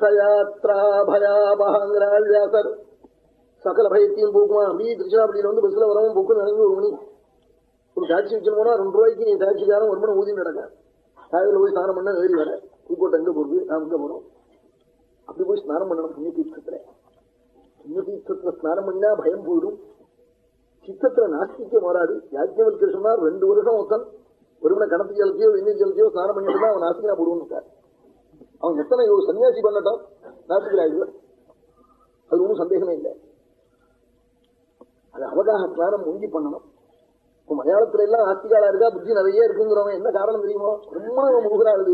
தீர்த்தயாத்ரா வியாசர் சகல பயத்தையும் போக்குமா அப்படியே திருச்சிராப்பள்ளியில வந்து பஸ்ல வரவும் போக்கு நடந்து ஒரு மணி. ஒரு டாக்ஸி வச்சு போனா ரெண்டு ரூபாய்க்கு டாக்ஸிக்காரன் ஒரு மணி ஊதி நடக்க. காலையில் போய் ஸ்நானம் பண்ண ஏறி வர. பூக்கோட்டை எங்க போறது? நான் எங்க போறோம்? அப்படி போய் ஸ்நானம் பண்ணணும். புண்ணிய தீர்த்தத்துல புண்ணிய தீர்த்தத்துல ஸ்நானம் பண்ணா பயம் போயிடும். சித்தத்துல நாஸ்திக்க மாறாது யாஜ்யவல் கிருஷ்ணா ரெண்டு வருஷம் ஒருத்தன் ஒருவனை கணத்து ஜலத்தையோ வெந்நீர் ஜலத்தையோ ஸ்நானம் பண்ணிட்டு அவன் நாஸ்திகனா போடுவோம் அவன் எத்தனை ஒரு சன்னியாசி பண்ணட்டும்? நாஸ்திகராயிடுவார் அது ஒன்றும் சந்தேகமே இல்லை. அது அவதாகத்தாரம் மூஞ்சி பண்ணணும். இப்போ மலையாளத்துல எல்லாம் ஆஸ்திகாலா இருக்கா? புத்தி நிறைய இருக்குங்கிறவன் என்ன காரணம் தெரியுமோ? ரொம்ப முழுகிறாள்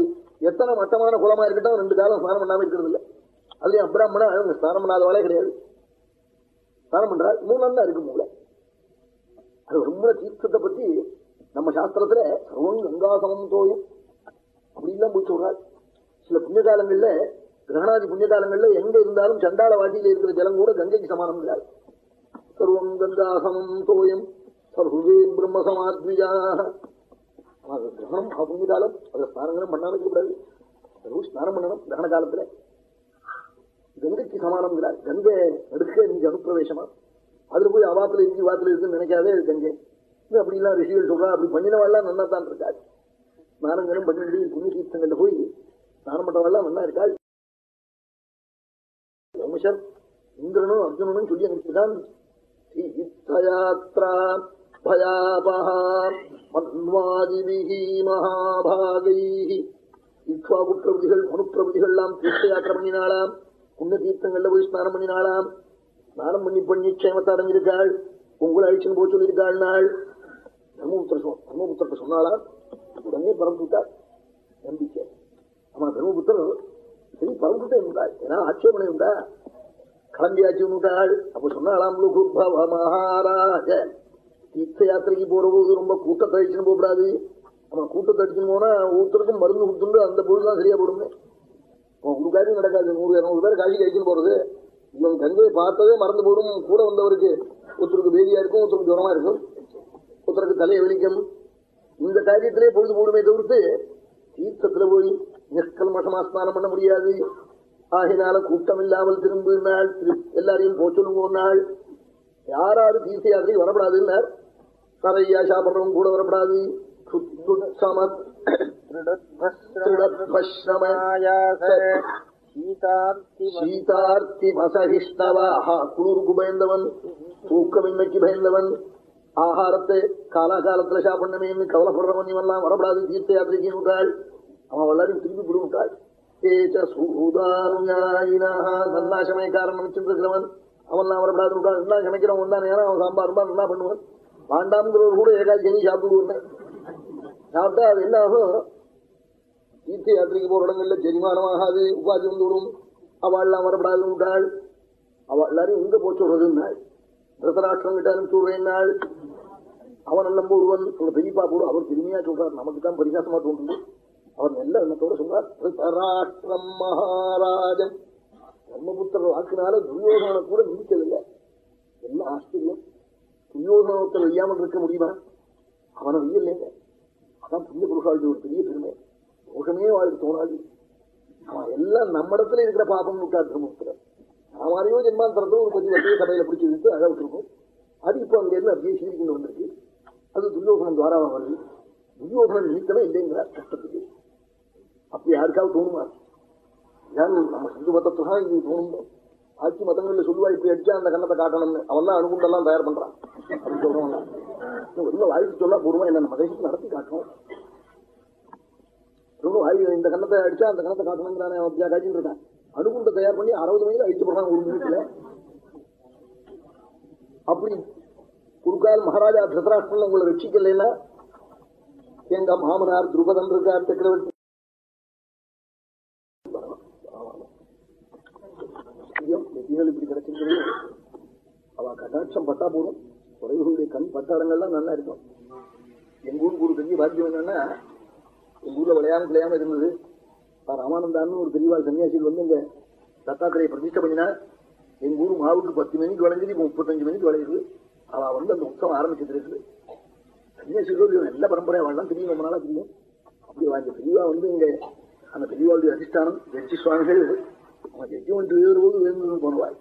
எத்தனை மட்டமான குளமா இருக்கட்டும் ரெண்டு காலம் ஸ்நானம் பண்ணாம இருக்கிறது இல்லை. அதுலயும் அப்ராமணா அவங்க ஸ்நானம் பண்ணாதவாளே கிடையாது. ஸ்நானம் பண்றாள். மூணு இருக்கு மூளை அது ரொம்ப தீர்த்தத்தை பத்தி நம்ம சாஸ்திரத்துல சர்வம் கங்காசமம் தோயும் அப்படின்லாம் போய் சொல்றாள். சில புண்ணிய காலங்கள்ல கிரகணாதி புண்ணிய காலங்கள்ல எங்க இருந்தாலும் சண்டாள வாட்டியில இருக்கிற ஜலம் கூட கங்கைக்கு சமானம் இல்லை. சர்வம் கங்காசமம் தோயம் சர்வே பிரம்ம சமாத்மிஜா கிரகணம் புண்ணிய காலம் அதை ஸ்நானங்களும் பண்ணாம கூடாது. அதுவும் ஸ்நானம் பண்ணணும் கிரகண காலத்துல. கங்கைக்கு இல்லை. கங்கை நடுக்க நீங்க அனுப்பிரவேசமா. அதுல போய் அவாத்துல இருக்கு வாத்துல இருக்குன்னு நினைக்காதே கங்கை. அப்படி அப்படிலாம் ரிஷிகள் சொல்றா அப்படி பண்ணினவாள்லாம் நல்லா தான் இருக்காது. ஸ்நானங்களும் பண்ணி புண்ணிய தீர்த்தங்கள்ல போய் ஸ்நானம் பண்றவெல்லாம் நல்லா இருக்காள்? யமசர் இந்திரனும் அர்ஜுனனும் சொல்லி அனுப்பிச்சுதான் தீர்த்தயாத்ரா பயாபகா மன்வாதிபிகி மகாபாகைஹி தீர்த்த யாத்திரை பண்ணினாளாம் புண்ணிய தீர்த்தங்கள்ல போய் ஸ்நானம் பண்ணினாலாம் ஸ்நானம் பண்ணி பண்ணி க்ஷேமத்தை அடைஞ்சிருக்காள். உங்களை அழிச்சுன்னு போய் சொல்லியிருக்காள் நாள். தர்மபுத்திர தர்மபுத்திரத்தை சொன்னாலாம் உடனே பரம்பிட்டாள் நம்பிக்கை. ஆமா தர்மபுத்தர் சரி பரம்பிட்டே இருந்தாள் ஏன்னா ஆட்சேபனை இருந்தா கிளம்பியாச்சு விட்டாள் அப்ப சொன்னாலாம் லுகுபவ மகாராஜ தீர்த்த யாத்திரைக்கு போற போது ரொம்ப கூட்டத்தை அடிச்சுன்னு போகக்கூடாது. அவன் கூட்டத்தை அடிச்சுன்னு போனா ஒருத்தருக்கும் மருந்து கொடுத்துட்டு அந்த பொழுதுதான் சரியா போடுமே. ஒரு காரியம் நடக்காது. நூறு நூறு பேர் காசி கழிச்சுன்னு போறது. இவன் கங்கையை பார்த்ததே மறந்து போடும் கூட வந்தவருக்கு ஒருத்தருக்கு வேதியா இருக்கும் ஒருத்தருக்கு ஜுரமா இருக்கும். ஒருத்தருக்கு தலையை வலிக்கும். இந்த காரியத்திலே பொழுது போடுமே தவிர்த்து தீர்த்தத்துல போய் நிஷ்கல்மஷமா ஸ்நானம் பண்ண முடியாது. ஆகினால கூட்டம் இல்லாமல் திரும்பினாள் எல்லாரையும் போச்சொல்லுங்க நாள் யாராரு தீர்த்த யாத்திரை வரப்படாதுன்னார். நிறைய சாப்பிடுறவங்க கூட வரப்படாது. சமத் குளிருக்கு பயந்தவன் தூக்கமின்மைக்கு பயந்தவன் ஆகாரத்தை காலாகாலத்துல சாப்பிடணுமே கவலைப்படுறவன் இவெல்லாம் வரப்படாது. தீர்த்த யாத்திரைக்கு விட்டாள் அவன் எல்லாரும் திருப்பி விடுவிட்டாள். நல்லாசமயக்காரன் நினைச்சிருக்கிறவன் அவன்லாம் வரப்படாது விட்டாள் என்ன தான் நேரம் அவன் சாம்பார் ரூபாய் நல்லா பண்ணுவான். வாண்டாம்ங்கிறவர் கூட ஏகாதி ஜனி சாப்பிட்டு சாப்பிட்டா அது என்ன ஆகும்? தீர்த்த யாத்திரைக்கு போற இடங்கள்ல ஜெரிமானமாகாது உபாதி வந்து அவள்லாம் வரப்படாது விட்டாள். அவள் எல்லாரும் எங்க போச்சு விடுறதுன்னாள் திருத்தராஷ்டிரம் கிட்ட அனுப்பிச்சு நாள். அவன் நல்ல ஒருவன் உங்க பெரியப்பா போடும் அவர் பெருமையா சொல்றாரு. நமக்கு தான் பரிகாசமா தோன்றுது. அவர் நல்ல எண்ணத்தோட சொல்றார் திருதராஷ்டிரம் மகாராஜன். தர்மபுத்திர வாக்குனால துரியோகனை கூட நீக்கவில்லை என்ன ஆச்சரியம். துரியோகனத்தை வெய்யாமல் இருக்க முடியுமா? அவனை வெய்யலைங்க அதான் புண்ணிய புருஷாளுடைய ஒரு பெரிய பெருமை. தோஷமே வாழ்க்கை தோணாது. அவன் எல்லாம் நம்ம இடத்துல இருக்கிற பாபம் விட்டா தர்மபுத்திரர். அவரையோ ஜென்மாந்தரத்தில் ஒரு கொஞ்சம் வட்டியை சபையில பிடிச்சி விட்டு அழ விட்டுருக்கும். அது இப்போ அங்க இருந்து அப்படியே சீரிக்கிட்டு வந்திருக்கு? அது துரியோகனம் துவாராவா வருது துரியோகனம் நீக்கமே இல்லைங்கிறார் கஷ்டத்துக்கு. அப்படி யாருக்காவது தோணுமா? ஏன் நம்ம சிந்து மதத்துதான் இது தோணும் ஆட்சி மதங்கள்ல சொல்லுவா இப்படி அடிச்சா அந்த கண்ணத்தை காட்டணும்னு. அவன் தான் அணுகுண்டெல்லாம் தயார் பண்றான். அப்படி சொல்றவங்க. ரொம்ப வாய்ப்பு சொன்னா பூர்வம் என்ன நம்ம தேசத்தை நடத்தி காட்டணும் ரொம்ப இந்த கண்ணத்தை அடிச்சா அந்த கண்ணத்தை காட்டணுங்கிறானே அப்படியா காட்டின்னு இருக்கான். அணுகுண்டை தயார் பண்ணி அறுபது மைல் அழிச்சு போடுறான் ஒரு மினிட்ல அப்படி குறுக்கால் மகாராஜா திருதராஷ்டிரம் உங்களை ரட்சிக்கலைன்னா எங்க மாமனார் துருபதன் இருக்கார் சக்கரவர்த்தி இப்படி கிடைச்சிருக்கிறது அவ கட்டாட்சம் பட்டா போதும். குறைவுகளுடைய கண் பட்டாடங்கள்லாம் நல்லா இருக்கும். எங்க ஊருக்கு ஒரு பெரிய பாக்கியம் என்னன்னா எங்க ஊர்ல விளையாம விளையாம இருந்தது. ராமானந்தான்னு ஒரு பெரியவாள் சன்னியாசியில் வந்து இங்க தத்தாத்திரையை பிரதிஷ்ட பண்ணினா எங்க ஊர் மாவுக்கு பத்து மணிக்கு விளைஞ்சது இப்போ முப்பத்தஞ்சு மணிக்கு விளையுது. அவ வந்து அந்த உற்சவம் ஆரம்பிச்சுட்டு இருக்குது சன்னியாசிகள் நல்ல பரம்பரை வாழலாம் தெரியும் ரொம்ப நாளா தெரியும். அப்படி அந்த பெரியவா வந்து இங்க அந்த பெரியவாளுடைய அதிஷ்டானம் ஜட்ஜி சுவாமிகள் அவன் ஜட்ஜி ஒன்று போது வேணும்னு போனவாள்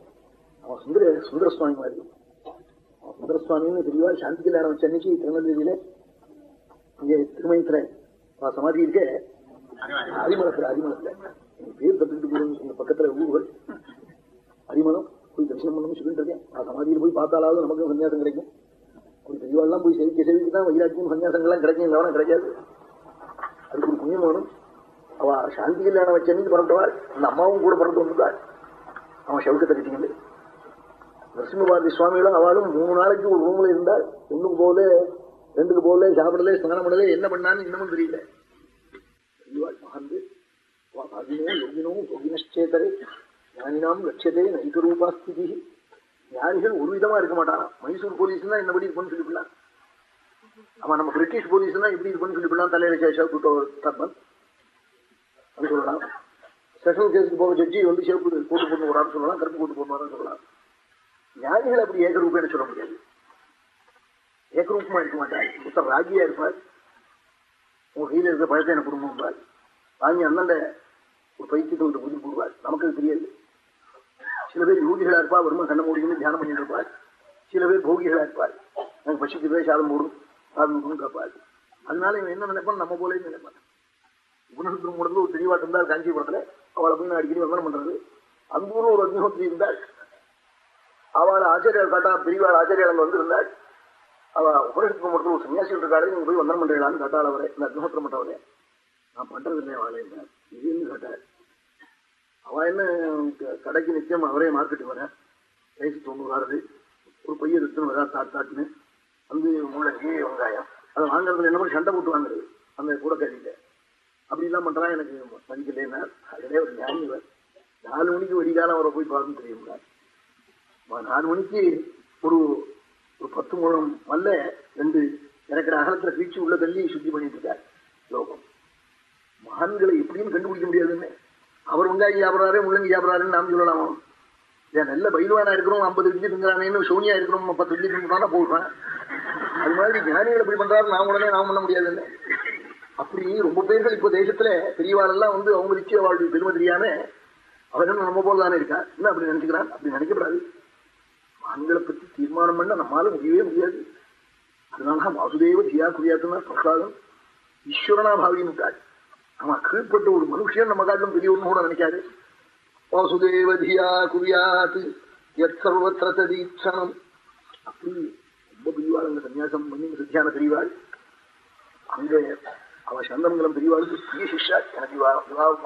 அவன் சுந்தர சுந்தர சுவாமி மாதிரி. அவன் தெரியவா சாந்தி கல்யாணம் வச்ச அன்னைக்கு திருநெல்வேலியில இங்க திருமயத்துல அவன் சமாதி இருக்க. அரிமலத்துல அரிமளத்துல பேர் தப்பிட்டு பக்கத்துல ஊர்கள் அரிமலம் போய் தரிசனம் பண்ணணும்னு சொல்லிட்டு இருக்கேன். நான் சமாதியில் போய் பார்த்தாலாவது நமக்கு சன்னியாசம் கிடைக்கும். ஒரு பெரியவாள்லாம் போய் செவிக்க செவிக்கு தான் வைராக்கியம் சன்னியாசங்கள்லாம் கிடைக்கும். இல்லவனா கிடைக்காது. அதுக்கு ஒரு புண்ணியம் வேணும். அவ சாந்தி கல்யாணம் வச்சு அன்னைக்கு பிறந்தவாள் அந்த அம்மாவும் கூட பிறந்து வந்துட்டாள். அவன் சவுக்கத்தை கட்டிக்கிண்டு நரசிம்மபாரதி சுவாமிகளும் அவளும் மூணு நாளைக்கு ஒரு ரூம்ல இருந்தாள் ஒண்ணுக்கு போல ரெண்டுக்கு போல சாப்பிடல ஸ்நானம் பண்ணல என்ன பண்ணான்னு இன்னமும் தெரியல. மகந்து பாகினோ யோகினோ யோகினச்சேதரே ஞானினாம் லட்சியதே நைக ரூபாஸ்திதி ஞானிகள் ஒரு விதமா இருக்க மாட்டானா மைசூர் போலீஸ் தான் என்னபடி இருப்போம்னு சொல்லிவிடலாம் ஆமா நம்ம பிரிட்டிஷ் போலீஸ் தான் எப்படி இருப்போம்னு சொல்லிவிடலாம் தலையில சேஷா கூட்ட தர்மன் அப்படி சொல்லலாம். ஸ்பெஷல் கேஸுக்கு போக ஜட்ஜி வந்து சேப்பு கூட்டு போட்டு போறான்னு சொல்லலாம். கருப்பு கூட்டு போடுவாருன்னு சொல்லலாம். ஞானிகள் அப்படி ஏகரூபேன்னு சொல்ல முடியாது. ஏகரூபமா இருக்க மாட்டார். புத்தர் ராஜியா இருப்பார். உங்க கையில இருக்க பழத்தை எனக்கு குடும்பம்பார் வாங்கி அண்ணன் ஒரு பைத்தியத்தை ஒன்று புதி போடுவார். நமக்கு அது தெரியாது. சில பேர் யூதிகளா இருப்பா வருமா கண்ண மூடிக்கணும் தியானம் பண்ணிட்டு இருப்பார். சில பேர் போகிகளா இருப்பார். எனக்கு பசிக்குதே சாதம் போடும் சாதம் கேட்பார். அதனால இவன் என்ன நினைப்பான்? நம்ம போலே நினைப்பான். உபனிஷத்து மூடத்துல ஒரு தெளிவாட்டு இருந்தால் காஞ்சிபுரத்துல. அவளை போய் அடிக்கடி வந்தனம் பண்றது. அந்த ஊர்ல ஒரு அக்னிஹோத்திரி இருந்தாள் அவள் ஆச்சரியர் காட்டா பெரியவாள் ஆச்சரியர் அங்க வந்திருந்தாள் அவ உபரிஷத்து மூடத்துல ஒரு சன்னியாசி இருக்காளே நீங்க போய் வந்தனம் பண்றீங்களான்னு கேட்டாள் அவரை. இந்த அக்னிஹோத்திரம் மட்டவரே நான் பண்றது இல்லை வாழை இதுன்னு கேட்டாள் அவ என்ன கடைக்கு நிச்சயம் அவரே மார்க்கெட்டு வர வயசு தொண்ணூறாருது ஒரு பையன் எடுத்துன்னு வரா தாட் தாட்டுன்னு வந்து முள்ளங்கி வெங்காயம். அதை வாங்குறதுல என்ன பண்ணி சண்டை போட்டு வாங்குறது? அந்த கூட கறியில அப்படி எல்லாம் பண்றா எனக்கு மதிக்கலைன்னா அதிலே ஒரு ஞானிவர் நாலு மணிக்கு வெடிகாலம் அவரை போய் பார்த்து தெரியுங்களா நாலு மணிக்கு ஒரு ஒரு பத்து மூலம் மல்ல ரெண்டு இறக்கிற அகலத்துல பீச்சு உள்ள தள்ளி சுத்தி பண்ணிட்டு இருக்கார் லோகம். மகான்களை எப்படியும் கண்டுபிடிக்க முடியாதுன்னு. அவர் வெங்காயம் சாப்பிடறாரு முள்ளங்கி சாப்பிடறாருன்னு நாம் சொல்லலாமா. ஏன் நல்ல பயில்வானா இருக்கிறோம் ஐம்பது இட்லி திங்கிறானேன்னு சோனியா இருக்கிறோம் பத்து இட்லி திங்கிறானா போடுறேன். அது மாதிரி ஞானிகள் எப்படி பண்றாரு நாம் உடனே நாம் பண்ண முடியாதுன்னு. அப்படி ரொம்ப பேர்கள் இப்போ தேசத்துல பெரியவாளெல்லாம் வந்து அவங்க நிச்சய வாழ்வு பெருமை தெரியாம அவர்கள் நம்ம போல தானே இருக்கா? என்ன அப்படி நினைச்சுக்கிறான் அப்படி நினைக்கப்படாது. ஆண்களை பற்றி தீர்மானம் பண்ண நம்மளால முடியவே முடியாது. அதனாலதான் வாசுதேவ தியா குறியாத்துனா பிரசாதம் ஈஸ்வரனா பாவினுட்டாள் ஆமா கீழ்பட்ட ஒரு மனுஷன் நம்ம காட்டிலும் பெரியவர்னு கூட நினைக்காது. வாசுதேவ தியா குறியாத்து எத் சர்வத்திர ததீட்சணம். அப்படி ரொம்ப பெரியவாள் அங்க சன்னியாசம் பண்ணி சித்தியான பெரியவாள் அங்க அவ சந்தமங்கலம் பெரியவாளுக்கு பெரிய சிஷ்யா. எனக்கு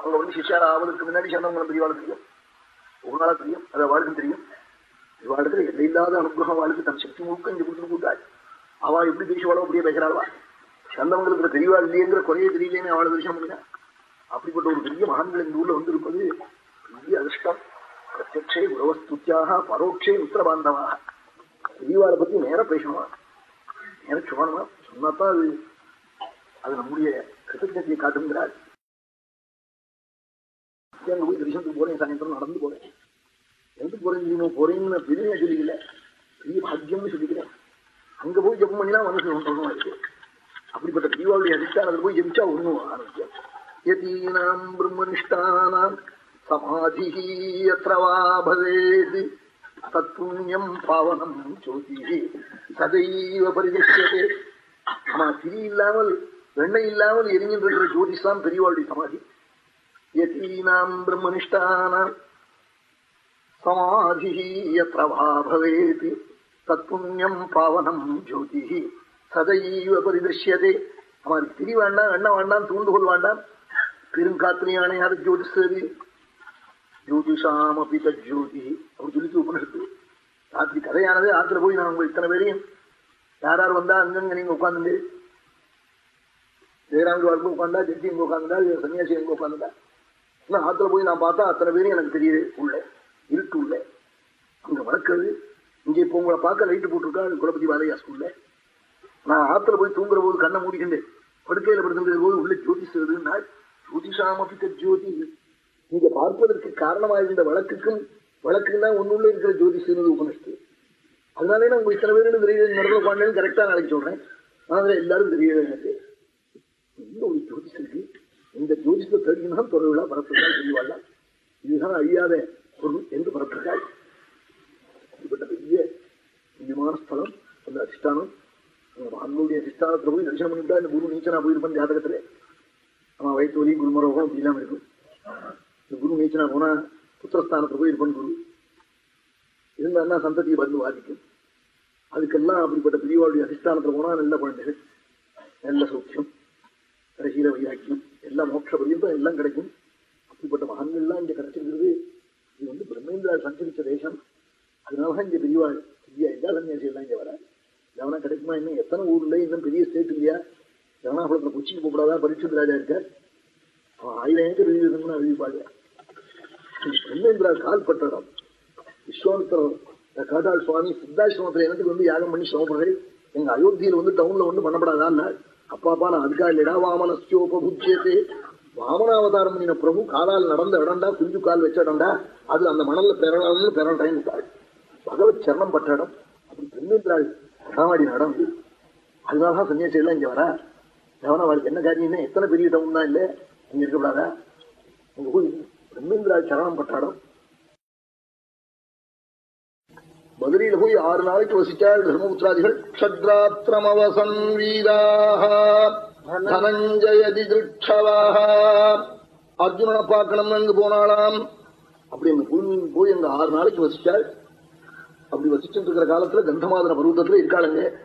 அங்க வந்து சிஷ்யார் ஆவதற்கு முன்னாடி சந்தமங்கலம் பெரியவாள் தெரியும். ஒரு நாளா தெரியும். அது அவளுக்கும் தெரியும். இவாளுக்கு எல்லையில்லாத அனுகிரகம் வாழ்க்கை தன் சக்தி முழுக்க இங்க கொடுத்து கூட்டாள் அவா எப்படி பேசுவாளோ அப்படியே பேசுறாளா? சந்தவங்களுக்கு தெரியவா இல்லையேங்கிற குறையே தெரியலேன்னு அவளை தரிசனம் பண்ணினா அப்படிப்பட்ட ஒரு பெரிய மகான்கள் இந்த ஊர்ல வந்திருப்பது பெரிய அதிர்ஷ்டம். பிரத்யட்சே உறவஸ்துத்தியாக பரோட்சே மித்திர பாந்தவாக பத்தி நேரம் பேசணுமா? நேரம் சொல்லணுமா? சொன்னாத்தான் அது அது நம்முடைய கிருத்தஜத்தையை காட்டுங்கிறாள் அங்க போய் தரிசனத்துக்கு போறேன் சாயந்தரம் நடந்து போறேன். எங்க போறேன் குறையும்னு பெரிய சொல்லிக்கல. பெரிய பாக்கியம்னு சொல்லிக்கிறேன் அங்க போய் ஜப்பம் பண்ணினா மனசு ஒன்றா இருக்கு. அப்படிப்பட்ட தீபாவளி அடிச்சா அதிஷ்டானத்தில் போய் ஜெபிச்சா ஒண்ணும் ஆரம்பிச்சேன் யதீனாம் பிரம்மனிஷ்டானாம் சமாதி அத்திரவா பவேத் தத்துண்யம் பாவனம் சோதி சதைவ பரிதே ஆமா திரி இல்லாமல் வெண்ணெய் இல்லாமல் எரிஞ்சின்ற ஜோதிஷாம் பெரியவாளுடைய சமாதி. யதீனாம் பிரம்மனிஷ்டானாம் சமாதி தத்புண்ணியம் பாவனம் ஜோதி சதைவ பரிதிருஷ்யதே அவன் திரி வேண்டாம் எண்ண வேண்டாம் தூண்டுகோல் வேண்டாம் பெருங்காத்திரியான யாரு ஜோதிஷது ஜோதிஷாம் அப்படி தஜோதி அவர் சொல்லிச்சு உபனிஷத்து ராத்திரி கதையானது ஆத்துல போய் நான் உங்க இத்தனை பேரையும் யார் யார் வந்தா அங்கங்க நீங்க உட்காந்துட்டு ஜெயராமுக்கு வரப்பு உட்காந்தா ஜெட்டி இங்க உட்காந்துட்டா சன்னியாசி எங்க உட்காந்துட்டா ஆனா ஆத்துல போய் நான் பார்த்தா அத்தனை பேரும் எனக்கு தெரியுது உள்ளே இருட்டு உள்ள அங்க வளர்க்கிறது இங்கே இப்போ உங்களை பார்க்க லைட்டு போட்டிருக்கா? குலபதி பாலையா ஸ்கூல்ல நான் ஆத்துல போய் தூங்குற போது கண்ணை மூடிக்கிண்டு படுக்கையில படுத்துகிற போது உள்ள ஜோதிஷதுன்னா ஜோதிஷாமபித்த ஜோதி. நீங்க பார்ப்பதற்கு காரணமாயிருந்த வழக்குக்கும் வழக்குக்கு தான் ஒண்ணுள்ள இருக்கிற ஜோதிஷன்னு உபனிஷ்டு அதனாலே நான் உங்க இத்தனை பேர் தெரியல நடந்த பாண்டேன்னு கரெக்டா நாளைக்கு சொல்றேன். அதனால எல்லாரும் தெரியல எனக்கு. இந்த ஒரு ஜோதிஷம் இருக்கு இந்த ஜோதிஷத்தை தெரிஞ்சுனா தொடர்புல பரப்புதான் தெரியவாள் இதுதான் அழியாத பொருள் என்று பரப்பிட்டாள் இப்படிப்பட்ட பெரிய புண்ணியமான ஸ்தலம் அந்த அதிஷ்டானம் அந்த மகன்களுடைய அதிஷ்டானத்துல போய் தரிசனம் பண்ணிவிட்டா இந்த குரு நீச்சனா போயிருப்பான் ஜாதகத்திலே. அவன் வயிற்று வலி குருமரோகம் அப்படி இல்லாமல் இருக்கும். இந்த குரு நீச்சனா போனா புத்திரஸ்தானத்தில் போய் இருப்பான் குரு. இருந்தா சந்ததியை வந்து பாதிக்கும் அதுக்கெல்லாம் அப்படிப்பட்ட பெரியவாளுடைய அதிஷ்டானத்தில் போனா நல்ல குழந்தைகள் நல்ல சௌக்கியம் கடைசியில வைராக்கியம் எல்லாம் மோட்ச பரியந்தம் எல்லாம் கிடைக்கும். அப்படிப்பட்ட மகான்கள்லாம் இங்க கிடைச்சிருக்கிறது இது வந்து பிரம்மேந்திரா சஞ்சரித்த தேசம். அதனாலதான் இங்க பெரியவாள் இந்தியா எல்லா சன்னியாசி எல்லாம் இங்க வர? எவனா கிடைக்குமா இன்னும் எத்தனை ஊர்ல இன்னும் பெரிய ஸ்டேட் இல்லையா? எவனாபுரத்துல கொச்சிக்கு போகக்கூடாதா? பரீட்சித் ராஜா இருக்கார். அவன் ஆயிரம் ஏக்கர் எழுதிருந்தா எழுதிப்பாடு பிரம்மேந்திரா கால் பட்டடம் விஸ்வாமித்திரம் காட்டாள் சுவாமி சித்தாசிரமத்துல எனக்கு வந்து யாகம் பண்ணி சிரமப்படுறேன் எங்க அயோத்தியில வந்து டவுன்ல ஒண்ணு பண்ணப்படாதான் அப்பாப்பா நான் அதுக்காக இல்லடா வாமனஸ்யோபபுஜ்யத்தே வாமனாவதாரம் பண்ணின பிரபு காலால் நடந்த இடம்டா குஞ்சு கால் வச்ச இடம்டா. அது அந்த மணல்ல பெறலாம்னு பெறல் பகவத் சரணம் பட்ட இடம் அப்படி பெண்ணின்றாள் கடாவாடி நடம் அதனாலதான் சன்னியாசி எல்லாம் இங்க வரா. எவனா அவளுக்கு என்ன காரியம்னா எத்தனை பெரிய டவுன் தான் இல்ல? இங்க இருக்கக்கூடாதா உங்க போய் பெண்ணின்றாள் சரணம் பட்ட இடம் மதுரையில போய் ஆறு நாளைக்கு வசிச்சாள் தர்மபுத்திராதிகள். க்ஷத்ராத்திரமவசன் வீராக தனஞ்சயதி திருட்சவாக அர்ஜுனனை பார்க்கணும் அங்கு போனாலாம் அப்படி அந்த பூமியில் போய் அந்த ஆறு நாளைக்கு வசிச்சாள் அப்படி வசிச்சுட்டு இருக்கிற காலத்துல கந்தமாதன பருவத்துல இருக்காளுங்க.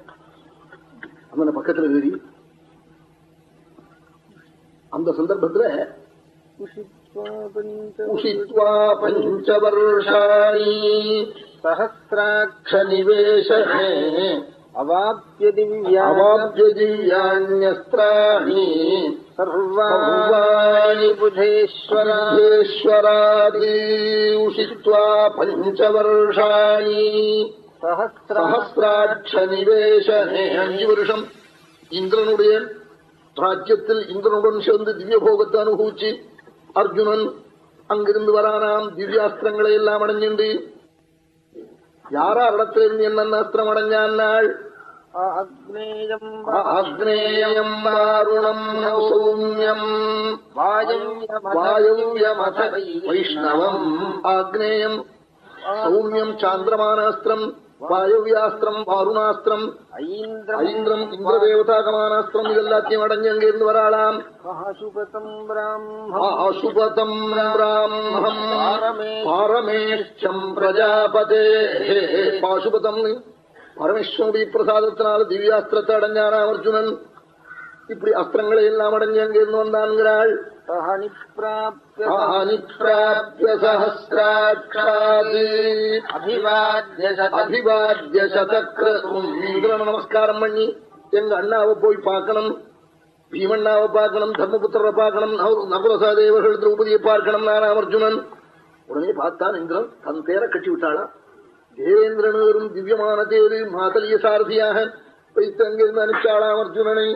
அந்த பக்கத்துல ஏறி அந்த சந்தர்ப்பத்துல உஷித்வா பஞ்சவர்ஷாணி சஹசிராட்சநிவேசனே அவாப்ய திவ்யாண்யஸ்திராணி ഉഷിത്വാ പഞ്ചവർഷാണി. സഹസ്രാക്ഷനിവേശം ഇന്ദ്രനുടേ രാജ്യത്തിൽ ഇന്ദ്രനുടൻ ചെന്ന് ദിവ്യഭോഗത്തെ അനുഭവിച്ച് അർജുനൻ അങ്കിരുന്ന് വരാനാം ദിവ്യാസ്ത്രങ്ങളെയെല്ലാം അണഞ്ഞിണ്ട് യാറാ അവിടത്തിൽ നിന്ന് എന്നാസ്ത്രം അടഞ്ഞാൽ அக்னேயம் வாருணம் சௌமியம் வாயவ்யமத வைஷ்ணவம் ஆக்னேயம் சௌமியம் சாந்திரமானாஸ்திரம் வாயவியாஸ்திரம் வாருணாஸ்திரம் ஐந்திரம் இந்திரதேவதாகமானாஸ்திரம் இதெல்லாத்தையும் அடைஞ்சு அங்கிருந்து வராளாம் அசுபதம் பிராமம் பாரமேஷ்டம் பிரஜாபதே பாசுபதம் பரமேஸ்வருடைய பிரசாதத்தினால திவ்யாஸ்திரத்தை அடைஞ்சானாம் அர்ஜுனன்? இப்படி அஸ்திரங்களை எல்லாம் அடைஞ்சு அங்கிருந்து வந்தான்கிறாள்? நமஸ்காரம் பண்ணி எங்க அண்ணாவை போய் பார்க்கணும் பீமண்ணாவை பார்க்கணும் தர்மபுத்திர பார்க்கணும் நகுலசாதேவர்கள் திரௌபதியை பார்க்கணும் நானாம் அர்ஜுனன் உடனே பார்த்தான் இந்திரன் தன் பேரை கட்டி விட்டாளா? தேவேந்திரனரும் திவ்யமான தேரு மாதலிய சாரதியாக வைத்து அங்கிருந்து அனுப்பிச்சாளாம் அர்ஜுனனை